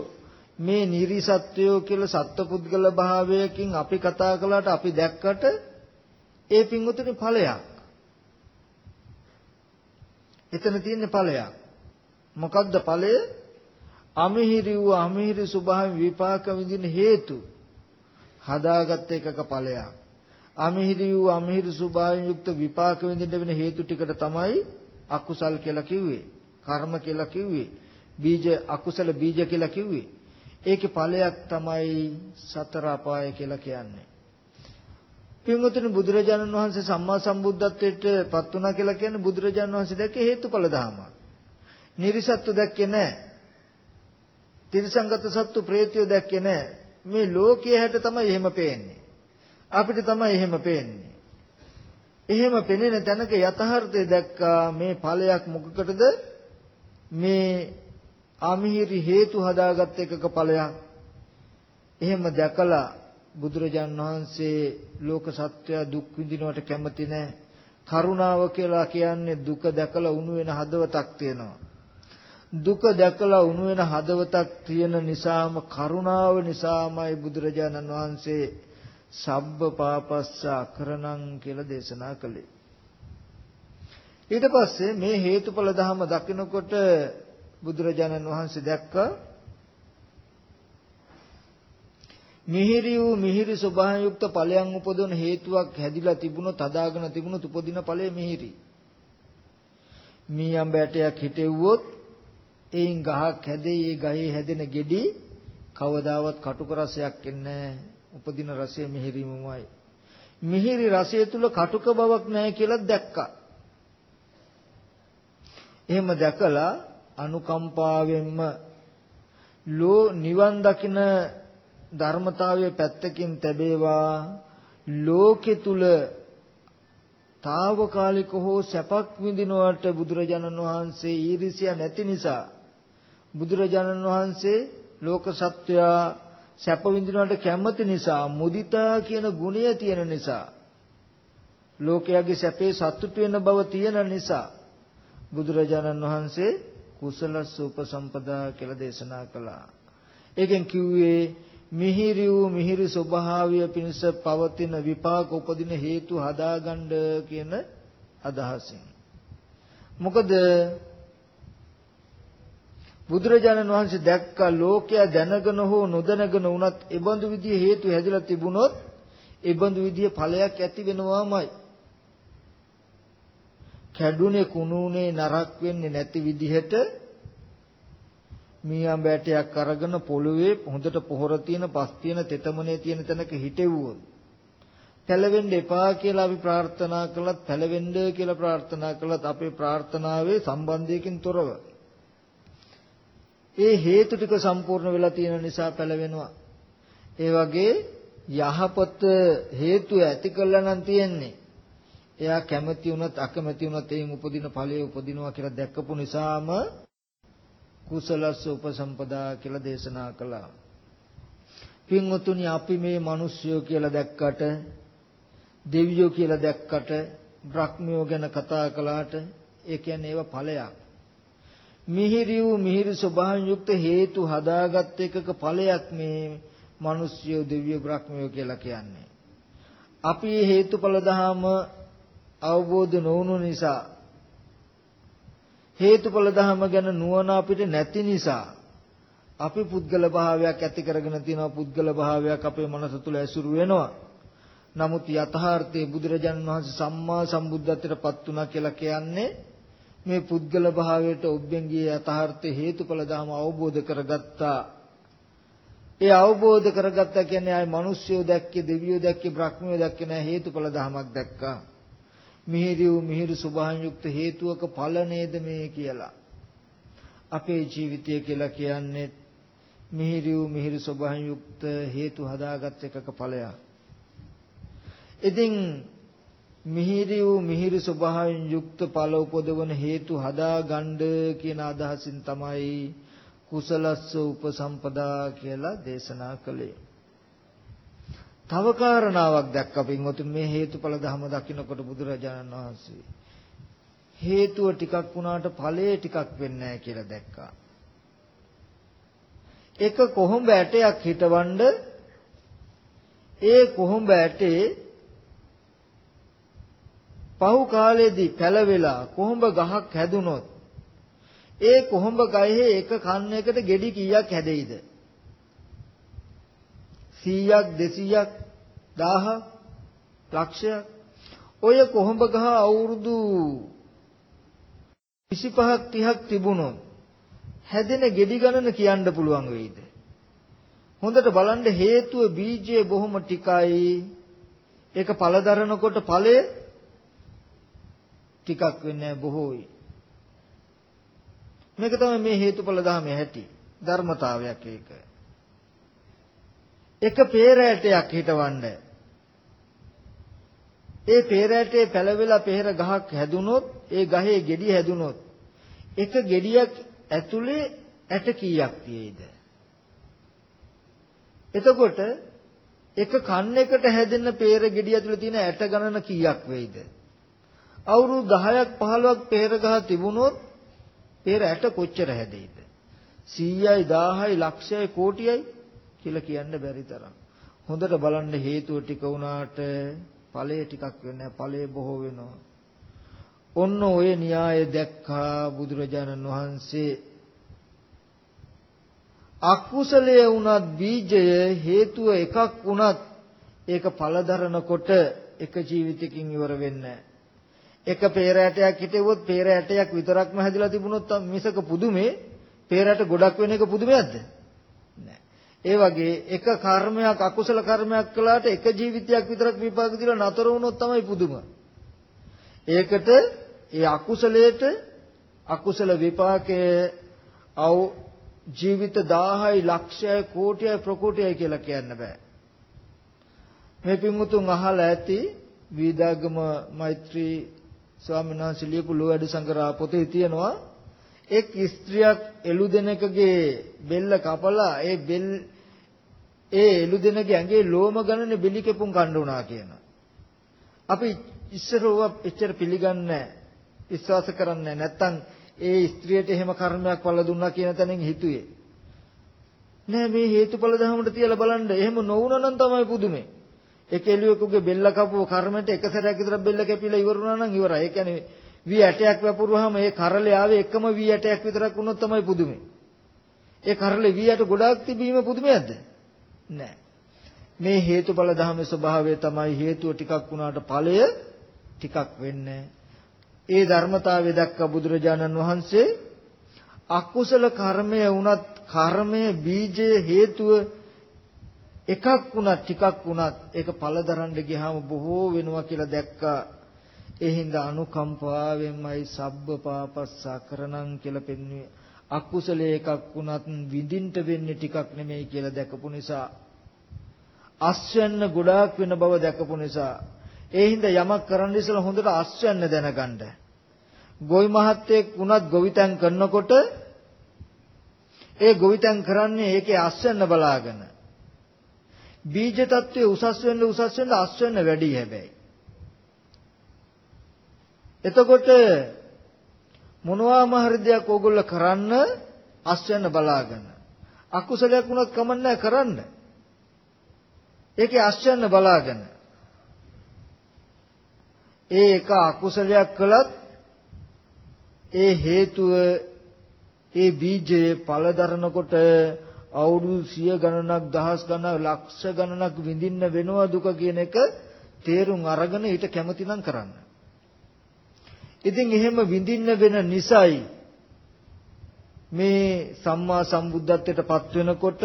මේ නිරිසත්වයෝ කියලා සත්පුද්ගල භාවයකින් අපි කතා කළාට අපි දැක්කට ඒ පින්වතුනි ඵලයක්. එතන තියෙන ඵලයක්. මොකක්ද ඵලය? අමිහිරි වූ අමිහිරි ස්වභාව විපාක විඳින හේතු හදාගත් එකක ඵලයක්. අමිහිරි වූ අමිහිරි ස්වභාවයෙන් යුක්ත විපාක විඳින්න වෙන හේතු ටිකට තමයි අකුසල් කියලා කිව්වේ. කර්ම කියලා කිව්වේ. බීජ අකුසල බීජ කියලා කිව්වේ. ඒකේ ඵලයක් තමයි සතර අපාය කියලා කියන්නේ. පින්වතුනි බුදුරජාණන් වහන්සේ සම්මා සම්බුද්ධත්වයට පත් වුණා කියලා කියන්නේ බුදුරජාණන් වහන්සේ දැක්කේ හේතුඵල ධර්ම. නිර්සත්තු දැක්කේ නැහැ. තිරසංගත සත්තු ප්‍රේතයෝ දැක්කේ නැහැ. මේ ලෝකයේ හැට තමයි එහෙම පේන්නේ. අපිට තමයි එහෙම පේන්නේ. එහෙම පෙනෙන තැනක යථාර්ථය දැක්කා මේ ඵලයක් මොකකටද මේ අමිහිරි හේතු හදාගත් එකක ඵලයක් එහෙම දැකලා බුදුරජාන් වහන්සේ ලෝක සත්‍යය දුක් විඳිනවට කැමති නැහැ කරුණාව කියලා කියන්නේ දුක දැකලා උණු වෙන හදවතක් තියෙනවා දුක දැකලා උණු වෙන හදවතක් තියෙන නිසාම කරුණාව නිසාමයි බුදුරජාණන් වහන්සේ සබ්බ පාපස්ස අකරණං කියලා දේශනා කළේ. ඊට පස්සේ මේ හේතුඵල ධම දකිනකොට බුදුරජාණන් වහන්සේ දැක්කා මිහිරි වූ මිහිරි ස්වභාවයෙන් යුක්ත ඵලයන් උපදවන හේතුවක් හැදිලා තිබුණොත් හදාගෙන තිබුණොත් උපදින ඵලය මිහිරි. මී අඹයටයක් හිටෙව්වොත් එයින් ගහක් හැදෙයි ඒ ගහේ හැදෙන ගෙඩි කවදාවත් කටුක රසයක් එන්නේ නැහැ. උපදින රසය මිහිරිමමයි. මිහිරි රසය තුල කටුක බවක් නැහැ කියලා දැක්කා. එහෙම දැකලා අනුකම්පාවෙන්ම ලෝ නිවන් දකින ධර්මතාවයේ පැත්තකින් තැබේවා ලෝකෙ තුල తాවකාලික හෝ සැපක් විඳිනවට බුදුරජාණන් වහන්සේ ඊර්ෂ්‍යා නැති නිසා බුදුරජාණන් වහන්සේ ලෝක සත්වයා සැප විඳිනවට කැමති නිසා මුදිතා කියන ගුණය තියෙන නිසා ලෝකයාගේ සැපේ සතුටු වෙන බව තියෙන නිසා බුදුරජාණන් වහන්සේ කුසලස්ස උපසම්පදා කියලා දේශනා කළා. ඒකෙන් කිව්වේ මිහිරි වූ මිහිරි ස්වභාවය පිණිස පවතින විපාක උපදින හේතු හදාගන්න කියන අදහසින්. මොකද බුදුරජාණන් වහන්සේ දැක්කා ලෝකයා දැනගෙන හෝ නොදැනගෙන වුණත් ඒ බඳු විදිහේ හේතු හැදිලා තිබුණොත් ඒ බඳු විදිහේ ඵලයක් ඇති වෙනවාමයි. කැඩුනේ කුණුනේ නරක් වෙන්නේ නැති විදිහට මීයම් බෑටයක් අරගෙන පොළවේ හොඳට පොහොර තියෙන පස් තියෙන තෙතමනේ තියෙන තැනක හිටෙව්වොත් පැලවෙන්න එපා කියලා අපි ප්‍රාර්ථනා කළත් පැලවෙන්න කියලා ප්‍රාර්ථනා කළත් අපේ ප්‍රාර්ථනාවේ සම්බන්ධයකින් තොරව ඒ හේතු ටික සම්පූර්ණ වෙලා තියෙන නිසා පැලවෙනවා ඒ වගේ යහපත හේතු ඇති කළා නම් තියෙන්නේ එයා කැමති වුණත් අකමැති වුණත් එයින් උපදින ඵලයේ උපදිනවා කියලා දැක්කපු නිසාම කුසලස්ස උපසම්පදා කියලා දේශනා කළා. පින්වතුනි අපි මේ මිනිස්සුયો කියලා දැක්කට දෙවියෝ කියලා දැක්කට බ්‍රහ්මියෝ ගැන කතා කළාට ඒ කියන්නේ ඒව ඵලයක්. මිහිරි වූ මිහිරි ස්වභාවයෙන් යුක්ත හේතු හදාගත් එකක ඵලයක් මේ මිනිස්සුયો දෙවියෝ බ්‍රහ්මියෝ කියලා කියන්නේ. අපි මේ හේතුඵල ධහම අවබෝධ නොවුණු නිසා හේතුඵල ධහම ගැන නුවණ අපිට නැති නිසා අපි පුද්ගල භාවයක් ඇති කරගෙන තියෙනවා පුද්ගල භාවයක් අපේ මනස තුල ඇසුරු වෙනවා නමුත් යථාර්ථයේ බුදුරජාණන් වහන්සේ සම්මා සම්බුද්ධත්වයට පත් වුණා කියලා කියන්නේ මේ පුද්ගල භාවයට ඔබෙන් ගිය යථාර්ථයේ හේතුඵල ධහම අවබෝධ කරගත්තා ඒ අවබෝධ කරගත්තා කියන්නේ ආයි මිනිස්සුયો දැක්කේ දෙවියෝ දැක්කේ බ්‍රහ්මියෝ දැක්කේ නෑ හේතුඵල ධහමක් දැක්කා මිහිරි වූ මිහිරි සුභාන් යුක්ත හේතුවක ඵල නේද මේ කියලා. අපේ ජීවිතය කියලා කියන්නේ මිහිරි වූ මිහිරි සුභාන් යුක්ත හේතු හදාගත් එකක ඵලයක්. ඉතින් මිහිරි වූ මිහිරි ස්වභාවයෙන් යුක්ත ඵල උපදවන හේතු හදාගන්න කියන අදහසින් තමයි කුසලස්ස උපසම්පදා කියලා දේශනා කළේ. තව කාරණාවක් දැක්ක පින්වතුන් මේ හේතුඵල ධම දකින්නකොට බුදුරජාණන් වහන්සේ හේතුව ටිකක් වුණාට ඵලය ටිකක් වෙන්නේ නැහැ කියලා දැක්කා. එක කොහොඹ ඇටයක් හිටවඬ ඒ කොහොඹ ඇටේ පහු කාලෙදී පැලවෙලා කොහොඹ ගහක් හැදුනොත් ඒ කොහොඹ ගහේ එක කන්නයකට ගෙඩි කීයක් හැදෙයිද? 100ක් 200ක් 1000ක් ලක්ෂයක්. ඔය කොහොඹ ගහ අවුරුදු 25ක් 30ක් තිබුණොත් හැදෙන ගෙඩි ගණන කියන්න පුළුවන් වෙයිද? හොඳට බලන්න හේතුව බීජය බොහොම ටිකයි. ඒක පළ දරනකොට ඵලය ටිකක් වෙන්නේ බොහෝයි මේක තමයි මේ හේතුඵල ධර්මයේ හැටි ධර්මතාවයක් ඒක එක peerෑටයක් හිටවන්න. ඒ peerෑටේ පැලවෙලා peer ගහක් හැදුනොත් ඒ ගහේ ගෙඩි හැදුනොත් එක ගෙඩියක් ඇතුලේ ඇට කීයක් තියෙයිද? එතකොට එක කන්නයකට හැදෙන peer ගෙඩිය ඇතුලේ තියෙන ඇට ගණන කීයක් වෙයිද? අවුරුදු 10ක් 15ක් peer ගහ තිබුණොත් peer ඇට කොච්චර හැදෙයිද? 100යි 1000යි ලක්ෂයයි කෝටියයි කියලා කියන්න බැරි තරම්. හොඳට බලන්න හේතුව ටික වුණාට ඵලය ටිකක් වෙන්නේ ඵලය බොහෝ වෙනවා. ඔන්න ඔය න්‍යාය දැක්කා බුදුරජාණන් වහන්සේ අකුසලයේ වුණත් බීජය හේතුව එකක් වුණත් ඒක ඵල දරනකොට එක ජීවිතකින් ඉවර වෙන්නේ එක peer ඇටයක් හිටෙවොත් peer ඇටයක් විතරක්ම හැදිලා තිබුණොත් මිසක පුදුමේ peer ඇට ගොඩක් වෙන එක පුදුමයක්ද? නෑ. ඒ වගේ එක කර්මයක් අකුසල කර්මයක් කළාට එක ජීවිතයක් විතරක් විපාක දීලා නතර වුණොත් තමයි පුදුම. ඒකට ඒ අකුසලයට අකුසල විපාකයේ අව ජීවිත 1000යි ලක්ෂයයි කෝටියයි ප්‍රකෝටියයි කියලා කියන්න බෑ. මේ පින්වුතුන් අහලා ඇති වීදාගම මෛත්‍රී ස්වාමීන් වහන්සේ ලියපු ලෝවැඩ සංගරා පොතේ තියෙනවා එක් ස්ත්‍රියක් එළු දෙනකගේ බෙල්ල කපලා ඒ බෙල් ඒ එළු දෙනගේ ඇඟේ ලෝම ගණනේ බිලි කෙපුම් කන්න උනා කියන. අපි ඉස්සර ඕවා එච්චර පිළිගන්නේ විශ්වාස කරන්නේ නැත්තම් ඒ ස්ත්‍රියට එහෙම කර්මයක් පළ දුන්නා කියන තැනින් හිතුවේ. නෑ මේ හේතුඵල ධර්මයට තියලා බලන්න. එහෙම නොවුනා නම් තමයි පුදුමේ. ඒ කෙලියෙකුගේ බෙල්ල කපුව කර්මයට එක සැරයක් විතර බෙල්ල කැපිලා ඉවරුණා නම් ඉවරයි. ඒ කියන්නේ වී ඇටයක් වැපුරුවාම ඒ කරලේ ආවේ එකම වී ඇටයක් විතරක් වුණොත් තමයි පුදුමේ. ඒ කරලේ වී ඇට ගොඩාක් තිබීම පුදුමයක්ද? නෑ. මේ හේතුඵල ධර්මයේ ස්වභාවය තමයි හේතුව ටිකක් වුණාට ඵලය ටිකක් වෙන්නේ. ඒ ධර්මතාවය දැක්ක බුදුරජාණන් වහන්සේ අකුසල කර්මය වුණත් කර්මය බීජය හේතුව එකක් වුණත් ටිකක් වුණත් ඒක ඵල දරන්න ගියාම බොහෝ වෙනවා කියලා දැක්කා. ඒ හින්දා අනුකම්පාවෙන්මයි සබ්බ පාපස්සා කරණං කියලා පෙන්වුවේ. අකුසලයේ එකක් වුණත් විඳින්න වෙන්නේ ටිකක් නෙමෙයි කියලා දැකපු නිසා අස්වැන්න ගොඩාක් වෙන බව දැකපු නිසා ඒ හින්දා යමක් කරන්න ඉස්සෙල්ලා හොඳට අස්වැන්න දැනගන්න. ගොවි මහත්තයෙක් වුණත් ගොවිතැන් කරනකොට ඒ ගොවිතැන් කරන්නේ ඒකේ අස්වැන්න බලාගෙන. බීජ තත්වයේ උසස් වෙන්න උසස් වෙන්න අස්වැන්න වැඩි හැබැයි. එතකොට මොනවාම හරි දෙයක් ඕගොල්ලෝ කරන්න අස්වැන්න බලාගෙන. අකුසලයක් වුණත් කමන්නේ කරන්න. ඒකේ අස්වැන්න බලාගෙන. ඒ එක අකුසලයක් කළත් ඒ හේතුව ඒ බීජයේ ඵල දරනකොට අවුරුදු සිය ගණනක් දහස් ගණනක් ලක්ෂ ගණනක් විඳින්න වෙනවා දුක කියන එක තේරුම් අරගෙන ඊට කැමතිනම් කරන්න. ඉතින් එහෙම විඳින්න වෙන නිසයි මේ සම්මා සම්බුද්ධත්වයට පත් වෙනකොට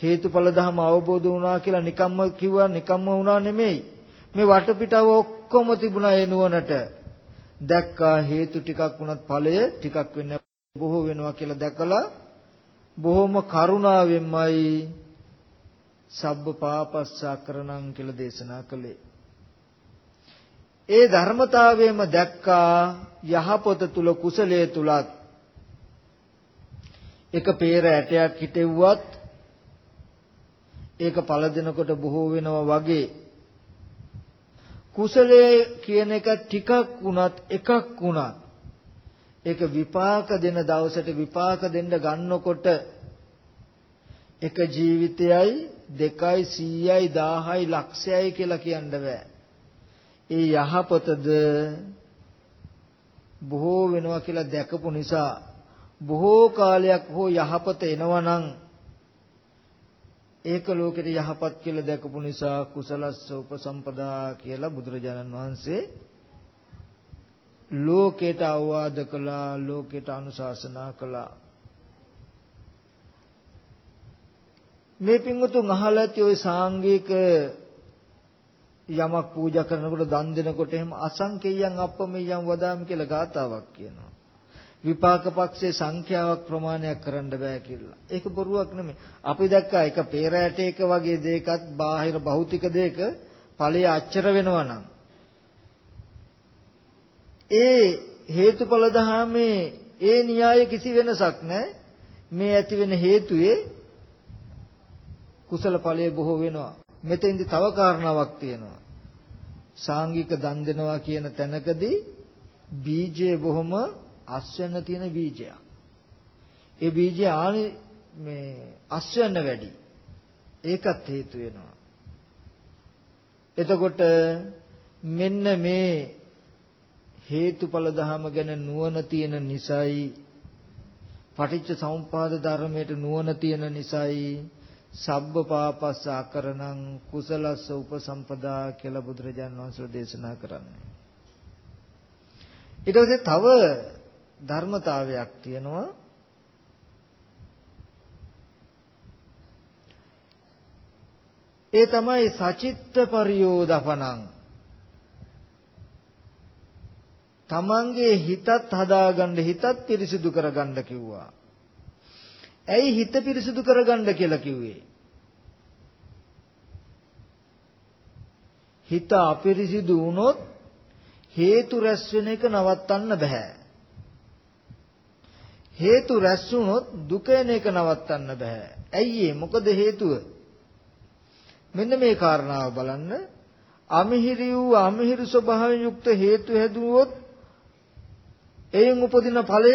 හේතුඵල ධම අවබෝධ වුණා කියලා නිකම්ම කිව්වා නිකම්ම වුණා නෙමෙයි. මේ වටපිටාව ඔක්කොම තිබුණා ඒ නුවණට. දැක්කා හේතු ටිකක් වුණත් ඵලය ටිකක් වෙන්න බොහෝ වෙනවා කියලා දැකලා බොහොම කරුණාවෙන්මයි සබ්බ පාපස්සා කරණං කියලා දේශනා කළේ. ඒ ධර්මතාවයම දැක්කා යහපත තුල කුසලයේ තුලත් එක peer ඇටයක් හිටෙව්වත් ඒක පළ දෙනකොට බොහෝ වෙනවා වගේ කුසලයේ කියන එක ටිකක් වුණත් එකක් වුණත් ඒක විපාක දෙන දවසට විපාක දෙන්න ගන්නකොට එක ජීවිතයයි දෙකයි 100යි 1000යි ලක්ෂයයි කියලා කියන්න බෑ. ඒ යහපතද බොහෝ වෙනවා කියලා දැකපු නිසා බොහෝ කාලයක් හෝ යහපත එනවනම් ඒක ලෝකෙට යහපත් කියලා දැකපු නිසා කුසලස්ස උපසම්පදා කියලා බුදුරජාණන් වහන්සේ ලෝකයට අවවාද කළා ලෝකයට අනුශාසනා කළා මේ පින්වතුන් අහලා ඇති ওই සාංගික යමක් පූජා කරනකොට දන් දෙනකොට එහෙම අසංකේයයන් අප්පමෙයයන් වදාමි කියලා ගාතාවක් කියනවා. විපාක පක්ෂයේ සංඛ්‍යාවක් ප්‍රමාණයක් කරන්න බෑ කියලා. ඒක බොරුවක් නෙමෙයි. අපි දැක්කා එක peerෑටේක වගේ දෙයකත් බාහිර භෞතික දෙයක ඵලයේ අච්චර වෙනවා නම් ඒ හේතුඵල ධහමේ ඒ න්‍යාය කිසි වෙනසක් නැහැ. මේ ඇති වෙන හේතුවේ කුසල ඵලය බොහෝ වෙනවා. මෙතෙන්දි තව කාරණාවක් තියෙනවා. සාංගික දන් දෙනවා කියන තැනකදී බීජය බොහොම අස්වැන්න තියෙන බීජයක්. ඒ බීජය ආනි මේ අස්වැන්න වැඩි. ඒකත් හේතු වෙනවා. එතකොට මෙන්න මේ හේතුඵල ධහම ගැන නුවණ තියෙන නිසයි පටිච්ච සමුප්පාද ධර්මයට නුවණ තියෙන නිසයි සබ්බ පාපස්ස අකරණං කුසලස්ස උපසම්පදා කියලා බුදුරජාණන් වහන්සේ දේශනා කරන්නේ. ඊට පස්සේ තව ධර්මතාවයක් තියෙනවා ඒ තමයි සචිත්ත පරියෝදපණං තමන්ගේ හිතත් හදාගන්න හිතත් පිරිසිදු කරගන්න කිව්වා. ඇයි හිත පිරිසිදු කරගන්න කියලා කිව්වේ? හිත අපිරිසිදු වුණොත් හේතු රැස් වෙන එක නවත්තන්න බෑ. හේතු රැස් වුණොත් දුක එන එක නවත්තන්න බෑ. ඇයි මොකද හේතුව? මෙන්න මේ කාරණාව බලන්න. අමිහිරි වූ අමිහිරි ස්වභාවයෙන් යුක්ත හේතු හැදුවොත් එයින් උපදින ඵලය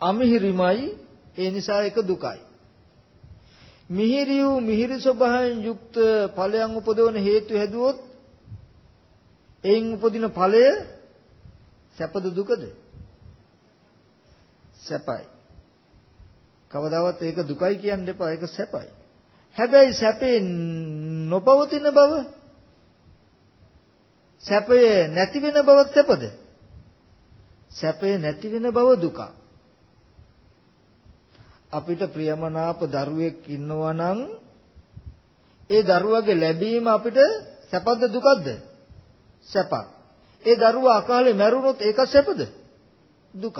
අමිහිරිමයි ඒ නිසා ඒක දුකයි. මිහිරි වූ මිහිරි ස්වභාවයෙන් යුක්ත ඵලයන් උපදවන හේතු හැදුවොත් එයින් උපදින ඵලය සැපද දුකද? සැපයි. කවදාවත් ඒක දුකයි කියන්න එපා ඒක සැපයි. හැබැයි සැපේ නොපවතින බව සැපේ නැති වෙන බවත් සැපද? සැපේ නැති වෙන බව දුකක්. අපිට ප්‍රියමනාප දරුවෙක් ඉන්නවා නම් ඒ දරුවගේ ලැබීම අපිට සැපද දුකද? සැපක්. ඒ දරුවා අකාලේ මැරුණොත් ඒක සැපද? දුකක්.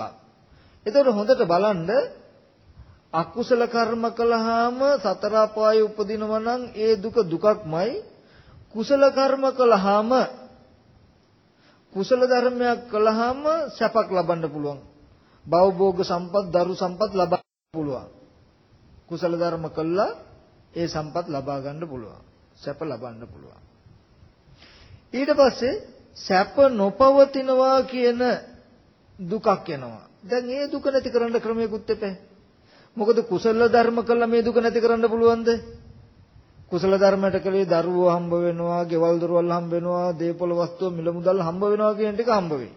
එතකොට හොඳට බලන්න අකුසල කර්ම කළාම සතර අපායේ උපදිනවා නම් ඒ දුක දුකක්මයි. කුසල කර්ම කළාම කුසල ධර්මයක් කළාම සැපක් ලබන්න පුළුවන්. භවභෝග සම්පත්, දරු සම්පත් ලබන්න පුළුවන්. කුසල ධර්ම කළා ඒ සම්පත් ලබා ගන්න පුළුවන්. සැප ලබන්න පුළුවන්. ඊට පස්සේ සැප නොපවතිනවා කියන දුකක් එනවා. දැන් ඒ දුක නැති කරන්න ක්‍රමයක්වත් එපෑ. මොකද කුසල ධර්ම කළා මේ දුක නැති කරන්න පුළුවන්ද? කුසල ධර්මයට කලේ දරුවෝ හම්බ වෙනවා, ගෙවල් දොරවල් හම්බ වෙනවා, දේපොළ වස්තු මිල මුදල් හම්බ වෙනවා කියන ටික හම්බ වෙයි.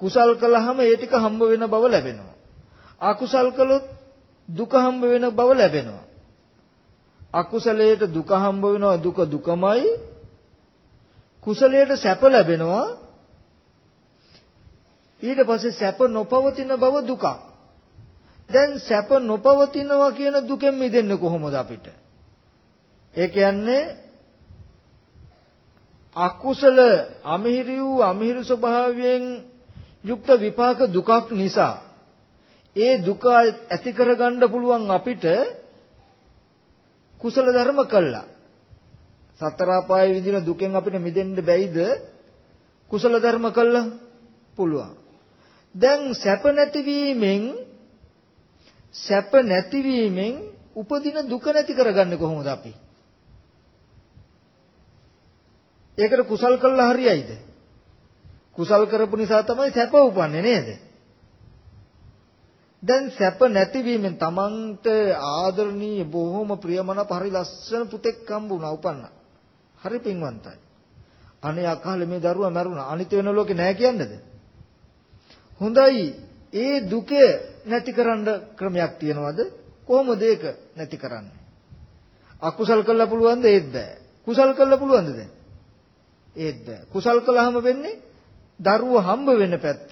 කුසල් කළාම ඒ ටික හම්බ වෙන බව ලැබෙනවා. අකුසල් කළොත් දුක හම්බ වෙන බව ලැබෙනවා. අකුසලයට දුක හම්බ වෙනවා දුක දුකමයි. කුසලයට සැප ලැබෙනවා. ඊට පස්සේ සැප නොපවතින බව දුකක්. දැන් සැප නොපවතිනවා කියන දුකෙන් මිදෙන්නේ කොහොමද අපිට? ඒ කියන්නේ අකුසල අමිහිරි වූ අමිහිරි ස්වභාවයෙන් යුක්ත විපාක දුකක් නිසා ඒ දුක ඇති කරගන්න පුළුවන් අපිට කුසල ධර්ම කළා. සතර අපායේ විඳින දුකෙන් අපිට මිදෙන්න බැයිද? කුසල ධර්ම කළා පුළුවන්. දැන් සැප නැතිවීමෙන් සැප නැතිවීමෙන් උපදින දුක නැති කරගන්නේ කොහොමද අපි? ඒකට කුසල් කළා හරියයිද? කුසල් කරපු නිසා තමයි සැප උපන්නේ නේද? දැන් සැප නැතිවීමෙන් තමන්ට ආදරණීය බොහොම ප්‍රියමනාප හරි ලස්සන පුතෙක් හම්බුණා උපන්නා. හරි පින්වන්තයි. අනේ අකාලේ මේ දරුවා මැරුණා. අනිත් වෙන ලෝකේ නැහැ කියන්නේද? හොඳයි. ඒ දුක නැති කරන්න ක්‍රමයක් තියනවද? කොහොමද ඒක නැති කරන්නේ? අකුසල් කළා පුළුවන්ද? ඒත් බෑ. කුසල් කළා පුළුවන්ද දැන්? ඒත් බෑ. කුසල් කළාම වෙන්නේ දරුව හම්බ වෙන පැත්ත.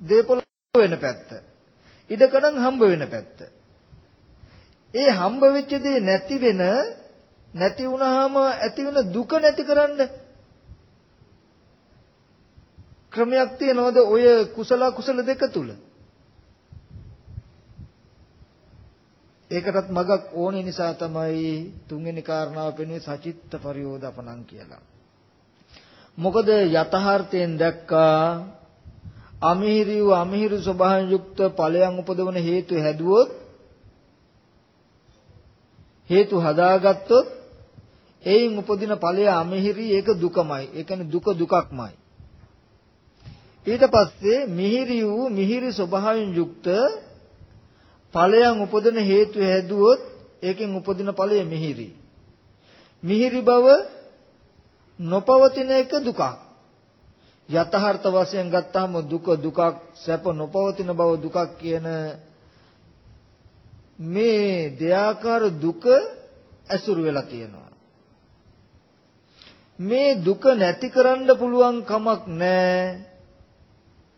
දේපොළ වෙන පැත්ත. ඉඩකඩම් හම්බ වෙන පැත්ත. ඒ හම්බ වෙච්ච දේ නැති වෙන නැති වුනහම ඇති වෙන දුක නැති කරන්න ක්‍රමයක් තියනවද ඔය කුසල කුසල දෙක තුල? ඒකටත් මගක් ඕනේ නිසා තමයි තුන්වෙනි කාරණාව පෙන්වන්නේ සචිත්ත පරියෝදපණං කියලා. මොකද යථාර්ථයෙන් දැක්කා අමිහිරි වූ අමිහිරි ස්වභාවයෙන් යුක්ත ඵලයන් උපදවන හේතු හැදුවොත් හේතු හදාගත්තොත් එයින් උපදින ඵලය අමිහිරි ඒක දුකමයි. ඒ කියන්නේ දුක දුකක්මයි. ඊට පස්සේ මිහිරි වූ මිහිරි ස්වභාවයෙන් යුක්ත ඵලයන් උපදින හේතු හැදුවොත් ඒකෙන් උපදින ඵලය මිහිරි. මිහිරි බව නොපවතින එක දුකක්. යථාර්ථ වශයෙන් ගත්තාම දුක දුකක් සැප නොපවතින බව දුකක් කියන මේ දෙයාකාර දුක ඇසුරු වෙලා තියෙනවා. මේ දුක නැති කරන්න පුළුවන් කමක් නැහැ.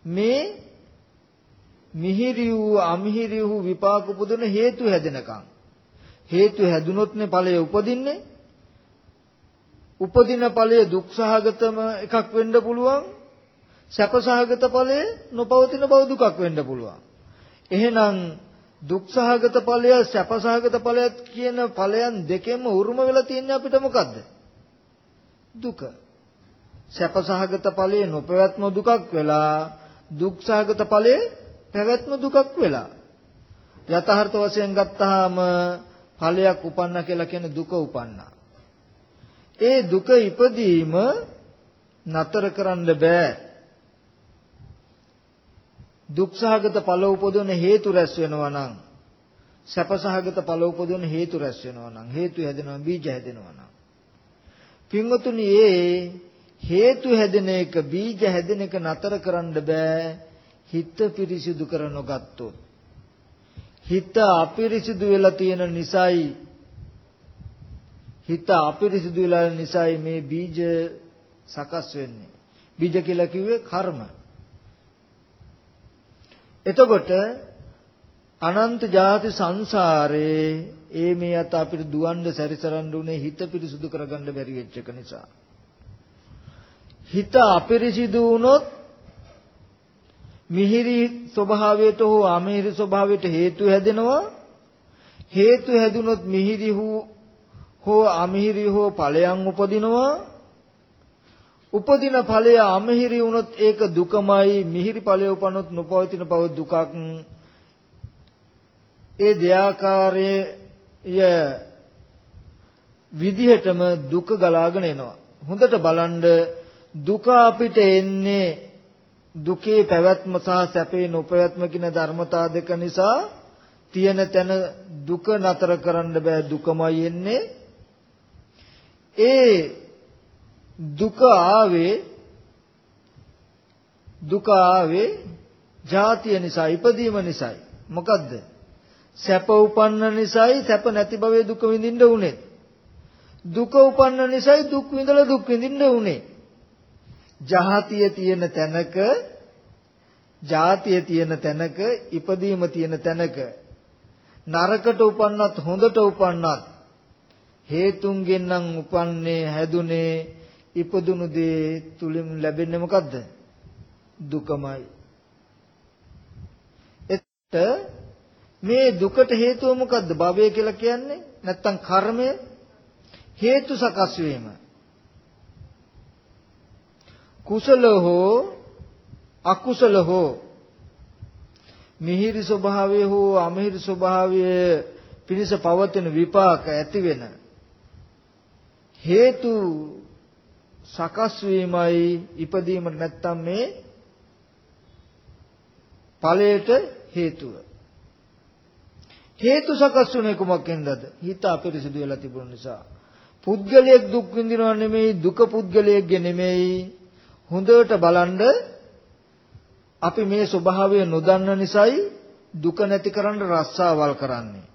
මේ මිහිරි වූ අමිහිරි වූ විපාක උපදින හේතු හැදෙනකම්. හේතු හැදුනොත්නේ ඵලය උපදින්නේ. උපදින ඵලය දුක්සහගතම එකක් වෙන්න පුළුවන්. සැපසහගත ඵලය නොපවතින බව දුකක් වෙන්න පුළුවන්. එහෙනම් දුක්සහගත ඵලය සැපසහගත ඵලයත් කියන ඵලයන් දෙකෙන්ම උරුම වෙලා තියෙන්නේ අපිට මොකද්ද? දුක. සැපසහගත ඵලයේ නොපැවැත්ම දුකක් වෙලා දුක්සහගත ඵලයේ පැවැත්ම දුකක් වෙලා. යථාර්ථ වශයෙන් ගත්තාම ඵලයක් උපන්නා කියලා කියන්නේ දුක උපන්නා. ඒ දුක ඉපදීම නතර කරන්න බෑ. දුක්සහගත ඵල උපදවන හේතු රැස් වෙනවා නම් සැපසහගත ඵල උපදවන හේතු රැස් වෙනවා නම් හේතු හැදෙනවා බීජ හැදෙනවා නම්. පින්වතුනි ඒ හේතු හැදෙන එක බීජ හැදෙන එක නතර කරන්න බෑ. හිත පිරිසිදු කර නොගත්තොත්. හිත අපිරිසිදු වෙලා තියෙන නිසායි හිත අපිරිසිදු වෙලා නිසායි මේ බීජ සකස් වෙන්නේ බීජ කියලා කිව්වේ කර්ම එතකොට අනන්ත ಜಾති සංසාරේ ඒ මේ අත අපිට දුවන්න සැරිසරන්න උනේ හිත පිරිසුදු කරගන්න බැරි වෙච්ච එක නිසා. හිත අපිරිසිදු වුණොත් මිහිරි ස්වභාවයට හෝ අමිහිරි ස්වභාවයට හේතු හැදෙනවා. හේතු හැදුනොත් මිහිරි හෝ අමිහිරි හෝ ඵලයන් උපදිනවා. උපදින ඵලය අමිහිරි වුණොත් ඒක දුකමයි මිහිරි ඵලය උපනොත් නොපවතින බව දුකක්. ඒ දෙයාකාරයේ විදිහටම දුක ගලාගෙන එනවා. හොඳට බලන්න දුක අපිට එන්නේ දුකේ පැවැත්ම සහ සැපේ නොපැවැත්ම කියන ධර්මතා දෙක නිසා තියෙන තැන දුක නතර කරන්න බෑ. දුකමයි එන්නේ. ඒ දුක ආවේ දුක ආවේ ජාතිය නිසා ඉපදීම නිසායි. මොකද්ද? සැප උපන්න නිසායි සැප නැති භවයේ දුක විඳින්න උනේ. දුක උපන්න නිසායි දුක් විඳලා දුක් විඳින්න උනේ. ජාතිය තියෙන තැනක ජාතිය තියෙන තැනක ඉපදීම තියෙන තැනක නරකට උපන්නත් හොඳට උපන්නත් හේතුන්ගෙන් නම් උපන්නේ හැදුනේ ඉපදුණු දේ තුලින් ලැබෙන්නේ මොකද්ද? දුකමයි. එතට මේ දුකට හේතුව මොකද්ද? භවය කියලා කියන්නේ? නැත්තම් කර්මය? හේතු සකස් වීම. කුසල හෝ අකුසල හෝ මිහිරි ස්වභාවය හෝ අමිහිරි ස්වභාවය පිණිස පවතින විපාක ඇති වෙන හේතු සකස් වීමයි ඉපදීමට නැත්තම් මේ ඵලයට හේතුව. හේතු සකස් වුනේ කුමකින්දද හිත අපිරිසිදු වෙලා තිබුණ නිසා. පුද්ගලයෙක් දුක් විඳිනව නෙමෙයි දුක පුද්ගලයෙක්ගේ නෙමෙයි. හොඳට බලන්න අපි මේ ස්වභාවය නොදන්න නිසායි දුක නැති කරන්න රස්සාවල් කරන්නේ.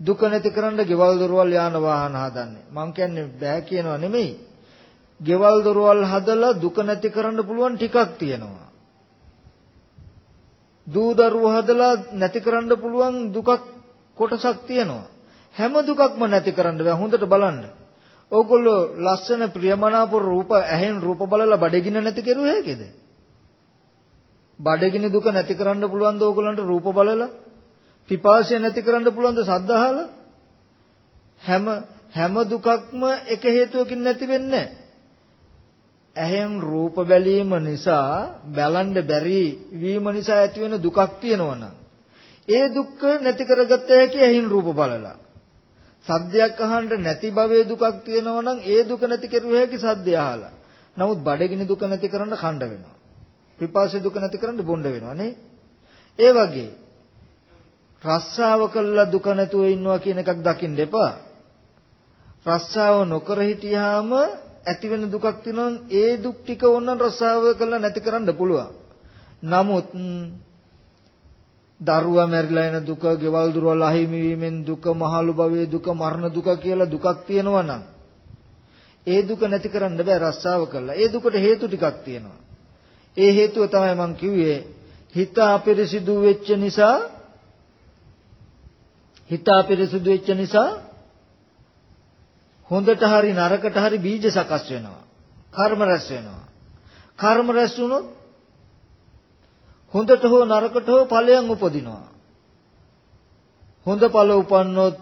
දුක නැති කරන්න ගෙවල් දොරවල් යාන වාහන හදන්නේ. මං කියන්නේ බෑ කියනවා නෙමෙයි. ගෙවල් දොරවල් හදලා දුක නැති කරන්න පුළුවන් ටිකක් තියෙනවා. දූ දරුවෝ හදලා නැති කරන්න පුළුවන් දුකක් කොටසක් තියෙනවා. හැම දුකක්ම නැති කරන්න බෑ හොඳට බලන්න. ඕගොල්ලෝ ලස්සන ප්‍රියමනාප රූප ඇහෙන් රූප බලලා බඩගින්න නැති කෙරුවේ හැකේද? බඩගිනි දුක නැති කරන්න පුළුවන්ද ඕගොල්ලන්ට රූප බලලා? පිපාසය නැති කරන්න පුළුවන්ද සද්ද අහලා? හැම හැම දුකක්ම එක හේතුවකින් නැති වෙන්නේ ඇහෙන් රූප බැලීම නිසා බලන්න බැරි වීම නිසා ඇති වෙන දුකක් තියෙනවනම් ඒ දුක්ඛ නැති කරගත්ත හැකි ඇහෙන් රූප බලලා සද්දයක් අහන්න නැති භවයේ දුකක් තියෙනවනම් ඒ දුක නැති කරුවේ හැකි සද්දය අහලා නමුත් බඩගිනි දුක නැති කරන්න කණ්ඩ වෙනවා පිපාසය දුක නැති කරන්න බොණ්ඩ වෙනවා නේ. ඒ වගේ රස්සාව කළා දුක නැතුව ඉන්නවා කියන එකක් දකින්න එපා. රස්සාව නොකර හිටියාම ඇති වෙන දුකක් තියෙනවා ඒ දුක් ටික ඕනනම් රස්සාව කළා නැති කරන්න පුළුවන්. නමුත් දරුවා මැරිලා එන දුක, ගෙවල් දොරවල් අහිමි වීමෙන් දුක, මහලු භවයේ දුක, මරණ දුක කියලා දුකක් තියෙනවා නම් ඒ දුක නැති කරන්න බෑ රස්සාව කළා. ඒ දුකට හේතු ටිකක් තියෙනවා. ඒ හේතුව තමයි මම කිව්වේ හිත අපිරිසිදු වෙච්ච නිසා හිත අපිරිසිදු වෙච්ච නිසා හොඳට හරි නරකට හරි බීජ සකස් වෙනවා. කර්ම රැස් වෙනවා. කර්ම රැස් වුණොත් හොඳට හෝ නරකට හෝ ඵලයන් උපදිනවා. හොඳ ඵල උපන්නොත්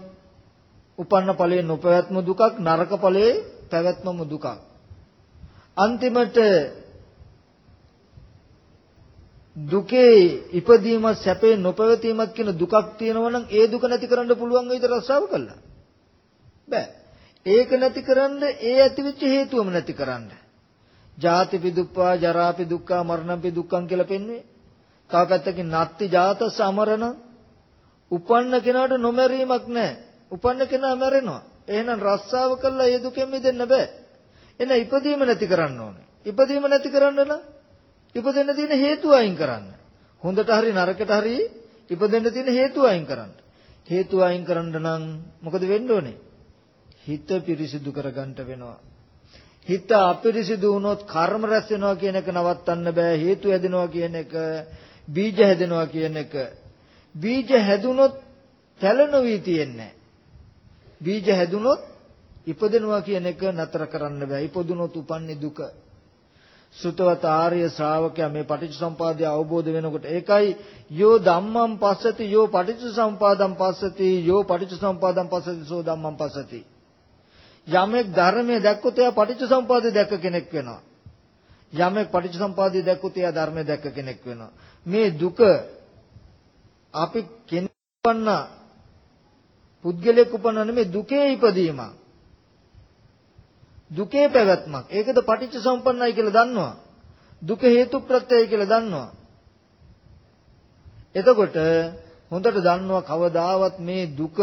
උපන්න ඵලයේ නොපැවැත්ම දුකක් නරක ඵලයේ පැවැත්මම දුකක්. අන්තිමට දුකේ ඉපදීමත් සැපේ නොපැවතීමත් කියන දුකක් තියෙනවා නම් ඒ දුක නැති කරන්න පුළුවන් වෙයිද රස්සාව කළා? බෑ. ඒක නැති කරන්න ඒ ඇතිවෙච්ච හේතුවම නැති කරන්න. ජාතිපි දුක්ඛා ජරාපි දුක්ඛා මරණපි දුක්ඛං කියලා පෙන්වන්නේ. තව පැත්තකින් නත්ති ජාත සමරණ උපන්න කෙනාට නොමැරීමක් නැහැ. උපන්න කෙනා මැරෙනවා. එහෙනම් රස්සාව කළා ඒ දුකෙන් මිදෙන්න බෑ. එන ඉපදීම නැති කරන්න ඕනේ. ඉපදීම නැති කරන්න නම් ඉපදෙන්න තියෙන හේතුව අයින් කරන්න. හොඳට හරි නරකට හරි ඉපදෙන්න තියෙන හේතුව අයින් කරන්න. හේතුව අයින් කරන්න නම් මොකද වෙන්න ඕනේ? හිත පිරිසිදු කරගන්න වෙනවා. හිත අපිරිසිදු වුණොත් කර්ම රැස් වෙනවා කියන එක නවත්තන්න බෑ. හේතු හැදෙනවා කියන එක, බීජ හැදෙනවා කියන එක. බීජ හැදුනොත් තැල නොවි තියෙන්නේ බීජ හැදුනොත් ඉපදෙනවා කියන එක නතර කරන්න බෑ. ඉපදුනොත් උපන්නේ දුක. සුතවත ආර්ය ශ්‍රාවකයා මේ පටිච්චසම්පාදය අවබෝධ වෙනකොට ඒකයි යෝ ධම්මං පස්සති යෝ පටිච්චසම්පාදං පස්සති යෝ පටිච්චසම්පාදං පස්සති සෝ ධම්මං පස්සති. යමෙක් ධර්මයේ දැක්කොත් එයා පටිච්චසම්පාදය දැක්ක කෙනෙක් වෙනවා. යමෙක් පටිච්චසම්පාදය දැක්කොත් එයා ධර්මයේ දැක්ක කෙනෙක් වෙනවා. මේ දුක අපි කෙනෙක් උපන්න පුද්ගලයෙක් උපන්න නෙමෙයි දුකේ ඉපදීමක්. දුකේ පැවැත්මක්. ඒකද පටිච්ච සම්පන්නයි කියලා දන්නවා. දුක හේතු ප්‍රත්‍යයයි කියලා දන්නවා. එතකොට හොඳට දන්නවා කවදාවත් මේ දුක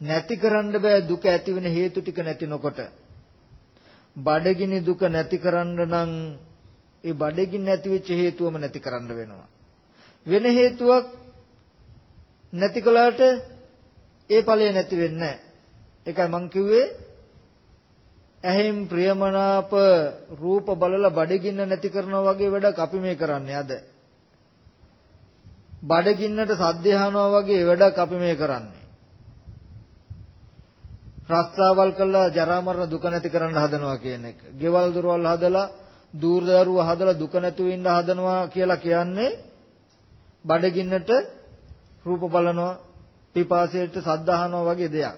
නැති කරන්න බෑ දුක ඇති වෙන හේතු ටික නැතිනකොට. බඩගිනි දුක නැති කරන්න නම් ඒ බඩගිනි නැති වෙච්ච හේතුවම නැති කරන්න වෙනවා. වෙන හේතුවක් නැති කළාට ඒ ඵලය නැති වෙන්නේ නැහැ. ඒකයි මං කිව්වේ ඇහෙන් ප්‍රියමනාප රූප බලලා බඩගින්න නැති කරනවා වගේ වැඩක් අපි මේ කරන්නේ අද. බඩගින්නට සද්ද අහනවා වගේ වැඩක් අපි මේ කරන්නේ. රස්තාවල් කළා ජරා මරණ දුක නැති කරන්න හදනවා කියන එක. ගෙවල් දොරවල් හදලා දූර්දරුව හදලා දුක නැතුව ඉන්න හදනවා කියලා කියන්නේ බඩගින්නට රූප බලනවා පිපාසයට සද්ද අහනවා වගේ දෙයක්.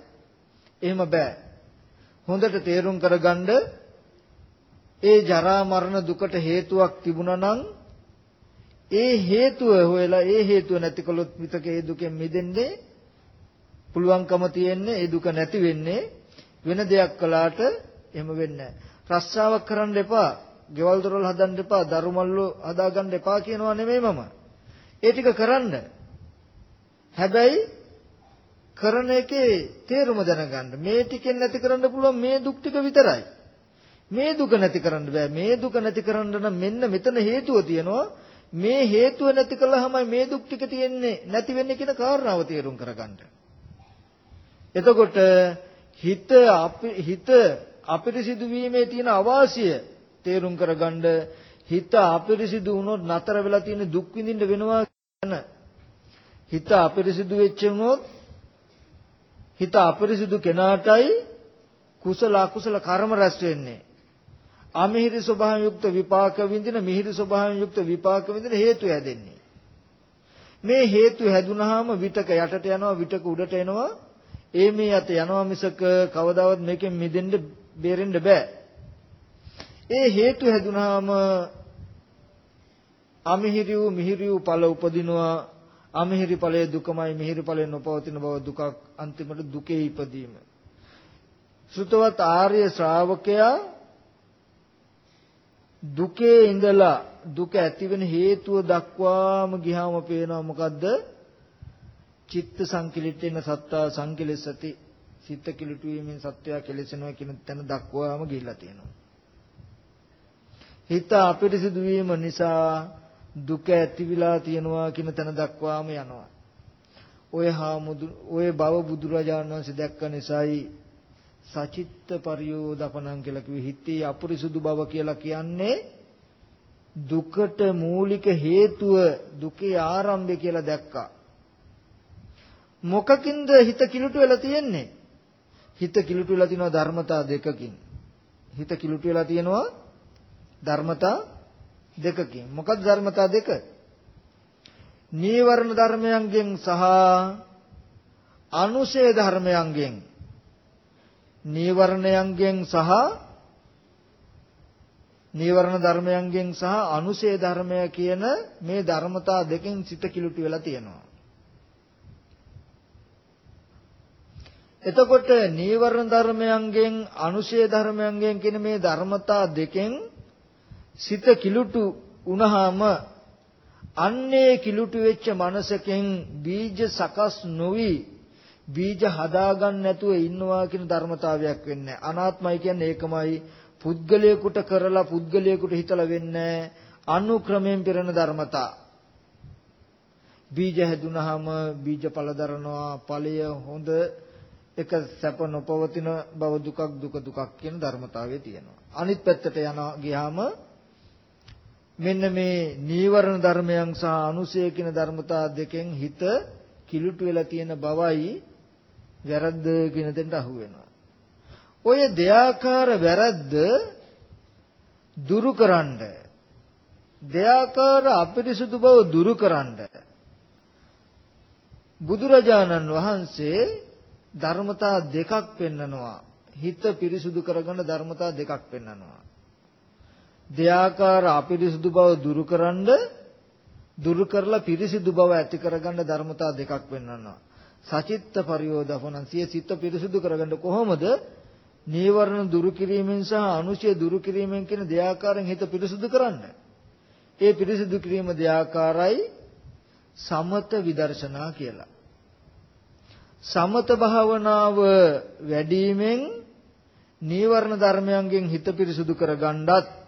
එහෙම බෑ. හොඳට තේරුම් කරගන්න ඒ ජරා මරණ දුකට හේතුවක් තිබුණා නම් ඒ හේතුව හොයලා ඒ හේතුව නැති කළොත් විතක ඒ දුකෙන් මිදෙන්නේ පුළුවන්කම තියෙන්නේ ඒ දුක නැති වෙන්නේ වෙන දෙයක් කළාට එහෙම වෙන්නේ නැහැ. රස්සාවක් කරන්න එපා, ගෙවල් දොරවල් හදන්න එපා, දරුමල්ලෝ හදාගන්න එපා කියනවා නෙමෙයි මම. ඒ ටික කරන්න. හැබැයි කරන එකේ තේරුම දැනගන්න. මේ ටිකෙන් නැති කරන්න පුළුවන් මේ දුක් ටික විතරයි. මේ දුක නැති කරන්න බෑ. මේ දුක නැති කරන්න නම් මෙන්න මෙතන හේතුව තියෙනවා. මේ හේතුව නැති කළාමයි මේ දුක් ටික තියෙන්නේ නැති වෙන්නේ කියන කාරණාව තේරුම් කරගන්න. එතකොට හිත හිත අපිරිසිදු වීමේ තියෙන අවාසිය තේරුම් කරගන්න හිත අපිරිසිදු වුණොත් නතර වෙලා තියෙන දුක් විඳින්න වෙනවා කියන හිත අපිරිසිදු වෙච්ච උනොත් හිත අපරිසුදු කෙනාටයි කුසල අකුසල කර්ම රැස් වෙන්නේ. අමිහිරි ස්වභාවයෙන් යුක්ත විපාක විඳින මිහිරි ස්වභාවයෙන් යුක්ත විපාක විඳින හේතු හැදෙන්නේ. මේ හේතු හැදුනහම විතක යටට යනවා විතක උඩට එනවා. ඒ මේ යත යනවා මිසක කවදාවත් මේකෙන් මිදෙන්න බේරෙන්න බෑ. ඒ හේතු හැදුනහම අමිහිරි වූ මිහිරි වූ ඵල උපදිනවා අමිහිරි ඵලයේ දුකමයි මිහිරි ඵලයේ නොපවතින බව දුකක් අන්තිමට දුකේ ඉපදීම. සුතවත් ආර්ය ශ්‍රාවකයා දුකේ ඉඳලා දුක ඇතිවෙන හේතුව දක්වාම ගියාම පේනවා මොකද්ද? චිත්ත සංකිලිටෙන සත්තා සංකිලසති සිත කිලිටු වීමෙන් සත්‍යය කෙලෙසෙනවා කියන තැන දක්වාම ගිහිල්ලා තියෙනවා. හිත අපිරිසිදු වීම නිසා දුක ඇතිවිලා තියෙනවා කියන තැන දක්වාම යනවා. ඔය හාමුදු ඔය බව බුදුරජාණන් වහන්සේ දැක්ක නිසායි සචිත්ත පරියෝදපණං කියලා කිව්වේ හිතේ අපරිසුදු බව කියලා කියන්නේ දුකට මූලික හේතුව දුකේ ආරම්භය කියලා දැක්කා. මොකකින්ද හිත කිලුට වෙලා තියෙන්නේ? හිත කිලුට වෙලා තියෙනවා ධර්මතා දෙකකින්. හිත කිලුට වෙලා තියෙනවා ධර්මතා දෙකකින්. මොකක්ද ධර්මතා දෙක? නීවරණ ධර්මයන්ගෙන් සහ අනුශේ ධර්මයන්ගෙන් නීවරණයන්ගෙන් සහ නීවරණ ධර්මයන්ගෙන් සහ අනුශේ ධර්මය කියන මේ ධර්මතා දෙකෙන් සිත කිලුටු වෙලා තියෙනවා. එතකොට නීවරණ ධර්මයන්ගෙන් අනුශේ ධර්මයන්ගෙන් කියන මේ ධර්මතා දෙකෙන් සිත කිලුටු වුණාම අන්නේ කිලුටු වෙච්ච මනසකින් බීජ සකස් නොවි බීජ හදාගන්න නැතුව ඉන්නවා කියන ධර්මතාවයක් වෙන්නේ අනාත්මයි කියන්නේ ඒකමයි. පුද්ගලයෙකුට කරලා පුද්ගලයෙකුට හිතලා වෙන්නේ අනුක්‍රමයෙන් පෙරෙන ධර්මතා. බීජ හැදුනහම බීජ ඵල දරනවා. ඵලය හොඳ එක සැප නොපවතින බව දුකක් දුක දුකක් කියන ධර්මතාවය තියෙනවා. අනිත් පැත්තට යනවා ගියාම මෙන්න මේ නීවරණ ධර්මයන් සහ අනුසය කියන ධර්මතා දෙකෙන් හිත කිලුට වෙලා තියෙන බවයි වැරද්ද කියන දෙන්න අහු වෙනවා. ඔය දෙයාකාර වැරද්ද දුරුකරන්න දෙයාකාර අපිරිසුදු බව දුරුකරන්න බුදුරජාණන් වහන්සේ ධර්මතා දෙකක් පෙන්නනවා. හිත පිරිසුදු කරගන්න ධර්මතා දෙකක් පෙන්නනවා. දෙයාකාර අපිරිසුදු බව දුරුකරනද දුරු කරලා පිරිසිදු බව ඇති කරගන්න ධර්මතා දෙකක් වෙන්නනවා. සචිත්ත පරියෝදපනං සිය සිත පිරිසිදු කරගන්න කොහොමද? නීවරණ දුරු කිරීමෙන් සහ අනුශය දුරු කිරීමෙන් කියන දෙයාකාරයෙන් හිත පිරිසිදු කරන්න. ඒ පිරිසිදු කිරීම දෙයාකාරයි සමත විදර්ශනා කියලා. සමත භාවනාව වැඩිවීමෙන් නීවරණ ධර්මයන්ගෙන් හිත පිරිසිදු කරගන්නත්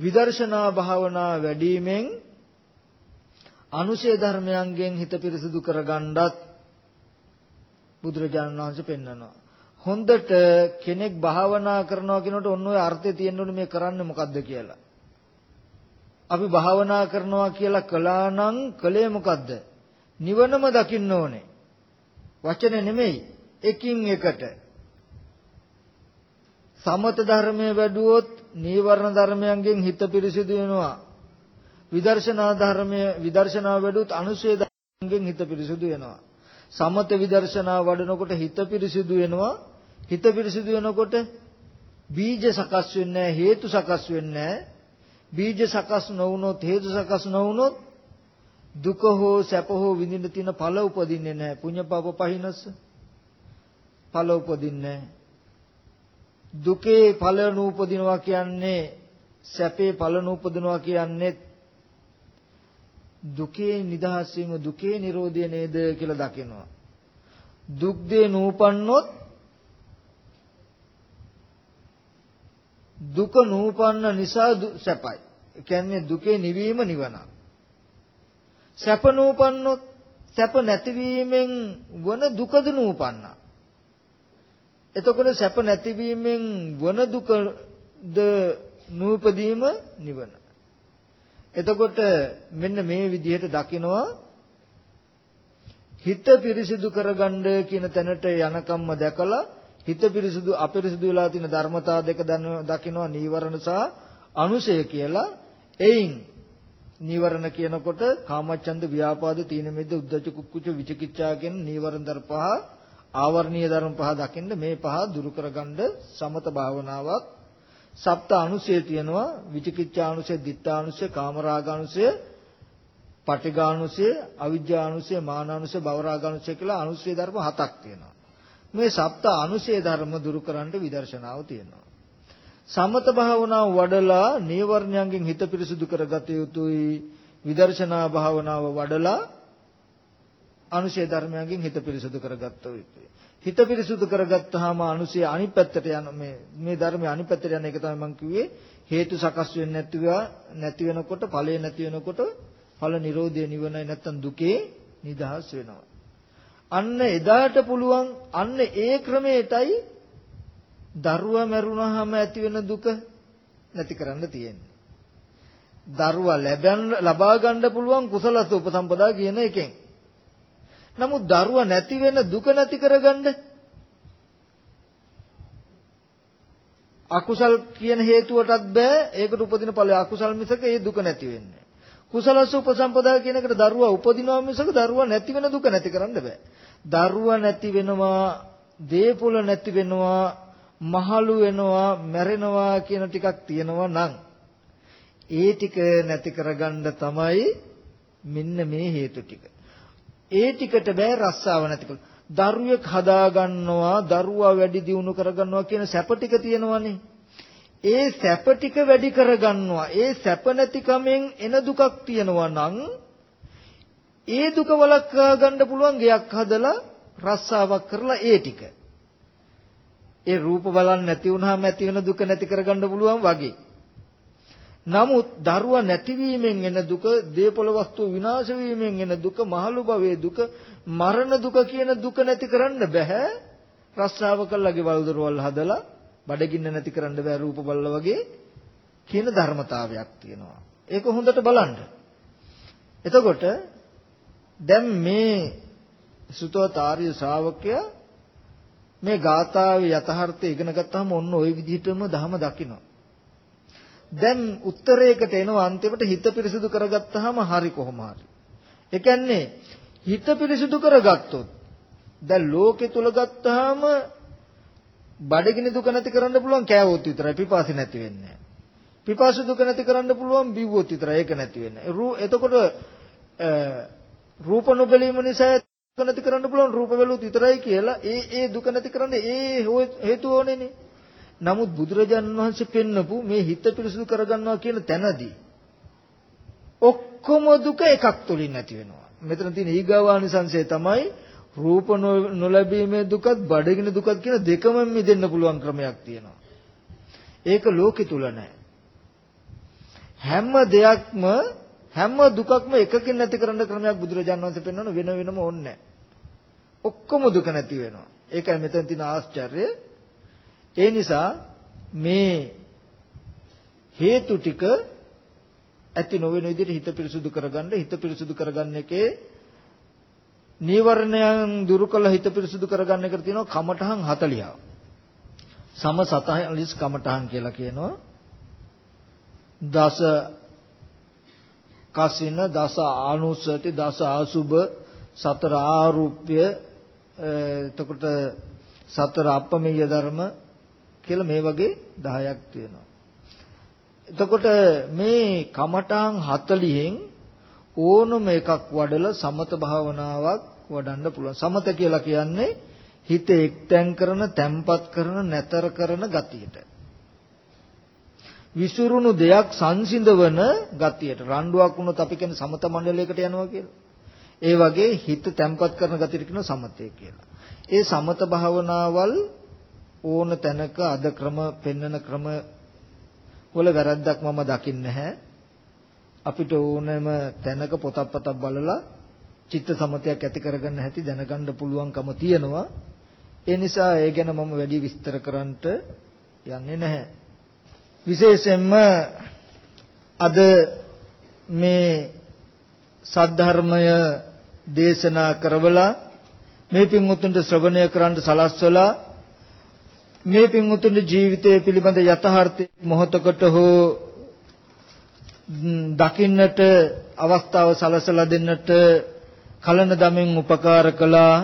විදර්ශනා භාවනා වැඩිවීමෙන් අනුශේ ධර්මයන්ගෙන් හිත පිරිසිදු කරගන්නත් බුදුරජාණන් වහන්සේ පෙන්වනවා. හොඳට කෙනෙක් භාවනා කරනවා කියනකොට ඔන්න ඔය අර්ථය තියෙන්න මේ කරන්නේ මොකද්ද කියලා. අපි භාවනා කරනවා කියලා කළා නම් කලේ මොකද්ද? නිවනම දකින්න ඕනේ. වචන නෙමෙයි. එකින් එකට. සමත ධර්මයේ වැඩුවොත් නීවරණ ධර්මයන්ගෙන් හිත පිරිසිදු වෙනවා. විදර්ශනා ධර්මයේ විදර්ශනා වැඩුවොත් අනුශය ධර්මයෙන් හිත පිරිසිදු වෙනවා. සමත විදර්ශනා වඩනකොට හිත පිරිසිදු වෙනවා. හිත පිරිසිදු වෙනකොට බීජ සකස් වෙන්නේ හේතු සකස් වෙන්නේ බීජ සකස් නොවුනොත් හේතු සකස් නොවුනොත් දුක හෝ සැප හෝ විඳින්න තියෙන ඵල උපදින්නේ නැහැ. පුඤ්ඤ පාප පහිනස්ස ඵල උපදින්නේ නැහැ. දුකේ ඵල නූපදිනවා කියන්නේ සැපේ ඵල නූපදිනවා කියන්නේ දුකේ නිදහස් වීම දුකේ නිරෝධය නේද කියලා දකිනවා. දුක් දේ නූපන්නොත් දුක නූපන්න නිසා සැපයි. ඒ කියන්නේ දුකේ නිවීම නිවන. සැප නූපන්නොත් සැප නැතිවීමෙන් වන දුකද නූපන්නා. එතකොට සැප නැතිවීමෙන් වන දුකද නූපදීම නිවන. එතකොට මෙන්න මේ විදිහට දකිනවා හිත පිරිසිදු කරගන්න කියන තැනට යනකම්ම දැකලා හිත පිරිසිදු අපිරිසිදු වෙලා තියෙන ධර්මතා දෙක දකිනවා නීවරණ සහ අනුසය කියලා එයින් නීවරණ කියනකොට කාමච්ඡන්ද ව්‍යාපාද තීන මිද්ද උද්ධච්ච කුක්කුච්ච විචිකිච්ඡා කියන නීවරණ ධර්ම පහ ආවර්ණීය ධර්ම පහ දකින්න මේ පහ දුරු කරගන්න සමත භාවනාවක් සප්ත අනුසය තියෙනවා විචිකිච්ඡානුසය, දිත්තානුසය, කාමරාගානුසය, පටිඝානුසය, අවිජ්ජානුසය, මානානුසය, භවරාගානුසය කියලා අනුසය ධර්ම හතක් තියෙනවා. මේ සප්ත අනුසය ධර්ම දුරු කරන්න විදර්ශනාව තියෙනවා. සමත භාවනාව වඩලා නීවරණයන්ගෙන් හිත පිරිසුදු කරගත යුතුයි. විදර්ශනා භාවනාව වඩලා අනුශය ධර්මයන්ගෙන් හිත පිරිසුදු කරගත්ත යුතුයි. හිත පිරිසුදු කරගත්තාම අනුශය අනිත් පැත්තට යන මේ මේ ධර්මයේ අනිත් පැත්තට යන එක තමයි මම කිව්වේ හේතු සකස් වෙන්නේ නැතිව නැති වෙනකොට ඵලය නැති වෙනකොට ඵල නිරෝධය නිවනයි නැත්තම් දුකේ නිදහස් වෙනවා. අන්න එදාට පුළුවන් අන්න ඒ ක්‍රමයටයි දරුවා මැරුණාම ඇති වෙන දුක නැති කරන්න තියෙන්නේ. දරුවා ලැබන් ලබා ගන්න පුළුවන් කුසලස උපසම්පදා කියන එකෙන්. නමුත් දරුවා නැති වෙන දුක නැති කරගන්න අකුසල් කියන හේතුවටත් බෑ ඒකට උපදින ඵලය අකුසල් මිසක ඒ දුක නැති වෙන්නේ. කුසලස උපසම්පදා කියන එකට දරුවා උපදිනවා මිසක දරුවා නැති වෙන දුක නැති කරන්න බෑ. දරුවා නැති වෙනවා, දේපොළ නැති වෙනවා, මහලු වෙනවා, මැරෙනවා කියන ටිකක් තියෙනවා නම් ඒ ටික නැති කරගන්න තමයි මෙන්න මේ හේතු ටික. ඒ ටිකට බෑ රස්සාව නැතිකම. දරුවෙක් හදා ගන්නවා, දරුවා වැඩි දියුණු කර ගන්නවා කියන සැප ටික තියෙනවනේ. ඒ සැප ටික වැඩි කරගන්නවා. ඒ සැප නැතිකමෙන් එන දුකක් තියෙනවා නම් ඒ දුක වළක්වා ගන්න පුළුවන් ගයක් හදලා රස්සාවක් කරලා ඒ ටික. ඒ රූප බලන්න නැති වුනහම ඇති වෙන දුක නැති කරගන්න පුළුවන් වගේ. නමුත් දරුවා නැතිවීමෙන් එන දුක, දේපොළ වස්තු විනාශ වීමෙන් එන දුක, මහලු භවයේ දුක, මරණ දුක කියන දුක නැති කරන්න බෑ. රස්සාව කළා ගෙවල් දොරවල් හදලා බඩගින්න නැති කරන්න බෑ රූප බලලා වගේ කියන ධර්මතාවයක් තියෙනවා. ඒක හොඳට බලන්න. එතකොට දැන් මේ සුතවත් ආර්ය ශ්‍රාවකයා මේ ගාථාවේ යථාර්ථය ඉගෙන ගත්තාම ඔන්න ওই විදිහටම ධහම දකිනවා. දැන් උත්තරයකට එනවා අන්තිමට හිත පිරිසිදු කරගත්තාම හරි කොහොම හරි. ඒ කියන්නේ හිත පිරිසිදු කරගත්තොත් දැන් ලෝකෙ තුල ගත්තාම බඩගිනි දුක නැති කරන්න පුළුවන් කෑවොත් විතරයි පිපාසි නැති වෙන්නේ. පිපාසු දුක නැති කරන්න පුළුවන් බිව්වොත් විතරයි ඒක නැති වෙන්නේ. එතකොට රූප නොබැලීම නිසා දුක නැති කරන්න පුළුවන් රූප බැලුවොත් විතරයි කියලා ඒ ඒ දුක නැති කරන්න ඒ හේතුව ඕනේනේ. නමුත් බුදුරජාණන් වහන්සේ පෙන්නපු මේ හිත පිරිසුදු කරගන්නවා කියන තැනදී ඔක්කොම දුක එකක් තුලින් නැති වෙනවා. මෙතන තියෙන ඊගාවානිසංශය තමයි රූප නොලැබීමේ දුකත් බඩගින දුකත් කියන දෙකම මිදෙන්න පුළුවන් ක්‍රමයක් තියෙනවා. ඒක ලෝකෙ තුල නැහැ. හැම දෙයක්ම හැම දුකක්ම එකකින් නැති කරන්න ක්‍රමයක් බුදුරජාණන් වහන්සේ පෙන්වන වෙන වෙනම ඕනේ ඔක්කොම දුක නැති වෙනවා. ඒකයි මෙතන තියෙන ආශ්චර්යය. ඒ නිසා මේ හේතු ටික ඇති නොවන විදිහට හිත පිරිසුදු කරගන්න හිත පිරිසුදු කරගන්න එකේ නීවරණයන් දුරු කළ හිත පිරිසුදු කරගන්න එකට තියෙනවා කමඨහන් 40. සම 40 කමඨහන් කියලා කියනවා. දස කසින දස ආනුසති දස ආසුබ සතර ආරුප්‍ය එතකොට සතර අපමෙය ධර්ම කියලා මේ වගේ 10ක් තියෙනවා. එතකොට මේ කමඨාන් 40න් ඕනම එකක් වඩලා සමත භාවනාවක් වඩන්න පුළුවන්. සමත කියලා කියන්නේ හිත එක්තැන් කරන, තැම්පත් කරන, නැතර කරන ගතියට. විසුරුණු දෙයක් සංසිඳවන ගතියට රණ්ඩුවක් වුණොත් අපි කියන්නේ සමත මණ්ඩලයකට යනවා කියලා. ඒ වගේ හිත තැම්පත් කරන ගතියට කියන සමතය කියලා. ඒ සමත භාවනාවල් ඕන තැනක අද ක්‍රම පෙන්වන ක්‍රම වල වැරද්දක් මම දකින්නේ නැහැ. අපිට ඕනෑම තැනක පොතක් පතක් බලලා චිත්ත සමතයක් ඇති කරගන්න හැටි දැනගන්න පුළුවන්කම තියෙනවා. ඒ නිසා ඒ ගැන මම වැඩි විස්තර කරන්නට යන්නේ නැහැ. විශේෂයෙන්ම අද මේ සද්ධර්මය දේශනා කරවලා මේ පින්වුතුන්ට ශ්‍රවණය කරන්න සලස්වලා මේ පින්වුතුන්ගේ ජීවිතය පිළිබඳ යථාර්ථය මොහොතකට හෝ දකින්නට අවස්ථාව සලසලා දෙන්නට කලන දමෙන් උපකාර කළා.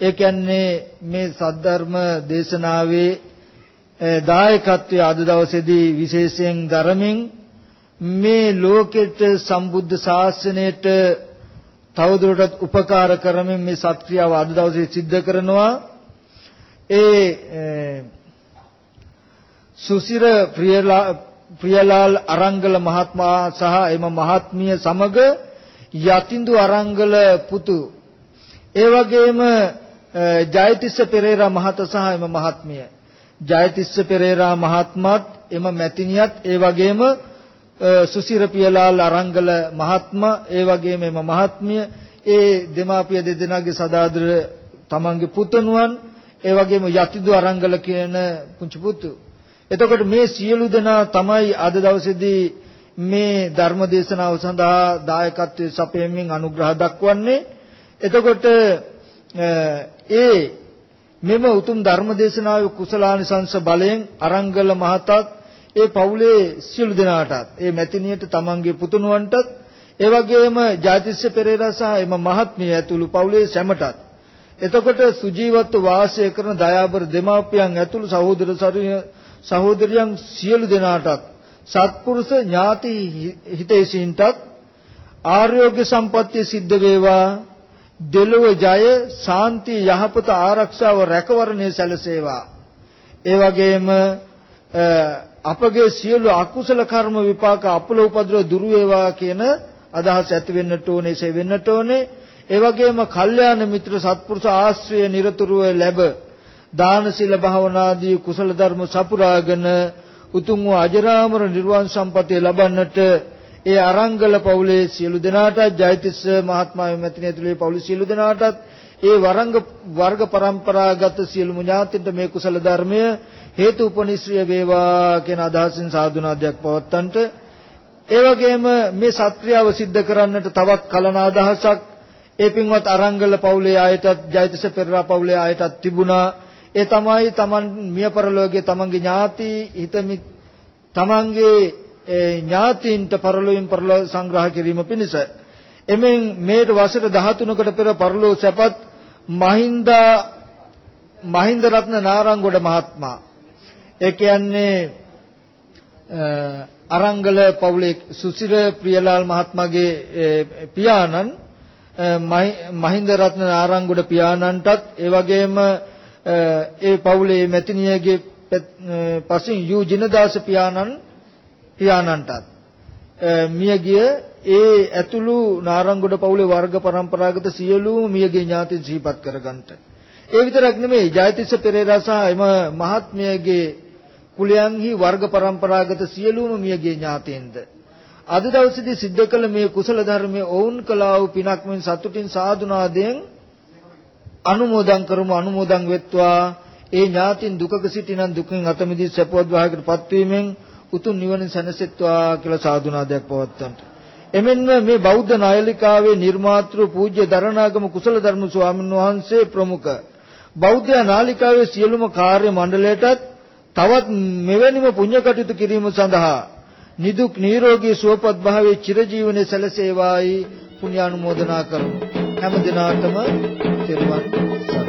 ඒ කියන්නේ මේ සද්ධර්ම දේශනාවේ දායකත්වයේ අද දවසේදී විශේෂයෙන් ධර්මයෙන් මේ ලෝකෙට සම්බුද්ධ ශාසනයට තවදුරටත් උපකාර කරමින් මේ සත්‍ක්‍රියාව අද දවසේ සිද්ධ කරනවා. ඒ සුසිර ප්‍රියලාල් අරංගල මහත්මයා සහ එම මහත්මිය සමග යතිඳු අරංගල පුතු. ඒ වගේම ජයතිස්ස පෙරේරා මහත සහ එම මහත්මිය. ජයතිස්ස පෙරේරා මහත්මත් එම මැතිණියත් ඒ වගේම සුසිර පියලාල් අරංගල මහත්මයා ඒ වගේම එම මහත්මිය ඒ දෙමාපිය දෙදෙනාගේ සදාදර තමන්ගේ පුතණුවන් ඒ වගේම යතිදු අරංගල කියන පුංචි පුතු. එතකොට මේ සියලු දෙනා තමයි අද දවසේදී මේ ධර්ම දේශනාව සඳහා දායකත්වයේ සපයමින් අනුග්‍රහ දක්වන්නේ. එතකොට ඒ මෙම උතුම් ධර්ම දේශනාවේ කුසලානිසංස බලයෙන් අරංගල මහතත් ඒ පවුලේ සියලු දෙනාටත් ඒ මැතිණියට තමන්ගේ පුතුණුවන්ටත් ඒ වගේම ජාතිස්ස පෙරේරා සහ එම මහත්මිය ඇතුළු පවුලේ සැමටත් එතකොට සුජීවත්ව වාසය කරන දයාබර දෙමාපියන් ඇතුළු සහෝදර සහෝදරියන් සියලු දෙනාටත් සත්පුරුෂ ඥාති හිතේසින්ටත් ආර්යෝග්‍ය සම්පත්තිය සිද්ධ වේවා. දෙලොව ජය ශාන්ති යහපත ආරක්ෂාව රැකවරණය සැලසේවා. ඒ වගේම අපගේ සියලු අකුසල කර්ම විපාක අපල උපද්‍රව දුරු වේවා කියන අදහස ඇති වෙන්නට ඕනේ එසේ වෙන්නට ඕනේ. ඒ වගේම කල්යාණ මිත්‍ර සත්පුරුෂ ආශ්‍රය নিরතුරුව ලැබ දාන සීල භාවනාදී කුසල ධර්ම සපුරාගෙන උතුම් වූ අජරාමර නිර්වාණ සම්පතිය ලබන්නට ඒ අරංගල පවුලේ සියලු දෙනාටත් ජයතිස්ස මහත්මයා මෙතන ඇතුළේ පවුලේ සියලු දෙනාටත් ඒ වරංග වර්ග પરම්පරාගත සියලුම ඥාතින්ට මේ කුසල ධර්මය හේතු උපනිශ්‍රය වේවා කියන අදහසින් සාදුනාදයක් පවත්තන්ට. ඒ වගේම මේ සත්‍යාව સિદ્ધ කරන්නට තවත් කලන අදහසක් ඒ පින්වත් අරංගල පවුලේ ආයතත් ජයතිස පෙරරා පවුලේ ආයතත් තිබුණා. ඒ තමයි තමන් මිය පරලෝකයේ තමන්ගේ ඥාති හිතමි තමන්ගේ ඥාතීන්ට පරලෝකයෙන් පරලෝ සංග්‍රහ කිරීම පිණිස. එමෙන් මේට වසර 13කට පෙර පරලෝ සැපත් මහින්දා මහින්ද රත්න නාරංගොඩ මහත්මයා. ඒ කියන්නේ අරංගල පවුලේ සුසිර ප්‍රියලාල් මහත්මයාගේ පියාණන් මහින්ද රත්න ආරංගුඩ පියාණන්ටත් ඒ වගේම ඒ පවුලේ මෙතිනියගේ පසින් යූ ජිනදාස පියාණන් පියාණන්ටත්. මියගිය ඒ ඇතුළු නාරංගුඩ පවුලේ වර්ග પરම්පරාගත සියලුම මියගේ ඥාතීන් සිහිපත් කරගන්නට. ඒ විතරක් නෙමෙයි ජයතිස්ස පෙරේරා සහ එම මහත්මයගේ කුලයන්හි වර්ග પરම්පරාගත සියලුම මියගේ ඥාතීන්ද අද දවසේදී සිද්ධ කළ මේ කුසල ධර්මයේ ඔවුන් කළා වූ පිනක් මෙන් සතුටින් සාදුනාදයෙන් අනුමෝදන් කරමු අනුමෝදන් වෙත්වා ඒ ඥාතින් දුකක සිටිනන් දුකින් අත මිදී සපවත් භාගයකටපත් වීමෙන් උතුම් නිවන සැනසෙත්වා කියලා සාදුනාදයක් පවත්තන්ට. එමෙන්ම මේ බෞද්ධ නායලිකාවේ නිර්මාතෘ පූජ්‍ය දරණාගම කුසල ධර්ම ස්වාමීන් වහන්සේ ප්‍රමුඛ බෞද්ධ නාලිකාවේ සියලුම කාර්ය මණ්ඩලයටත් තවත් මෙවැනිම පුණ්‍ය කටයුතු කිරීම සඳහා නිදුක් නිරෝගී සුවපත් භාවයේ චිරජීවනයේ සැලසේවායි පුණ්‍යානුමෝදනා කරමු. හැම දිනාටම තෙරුවන්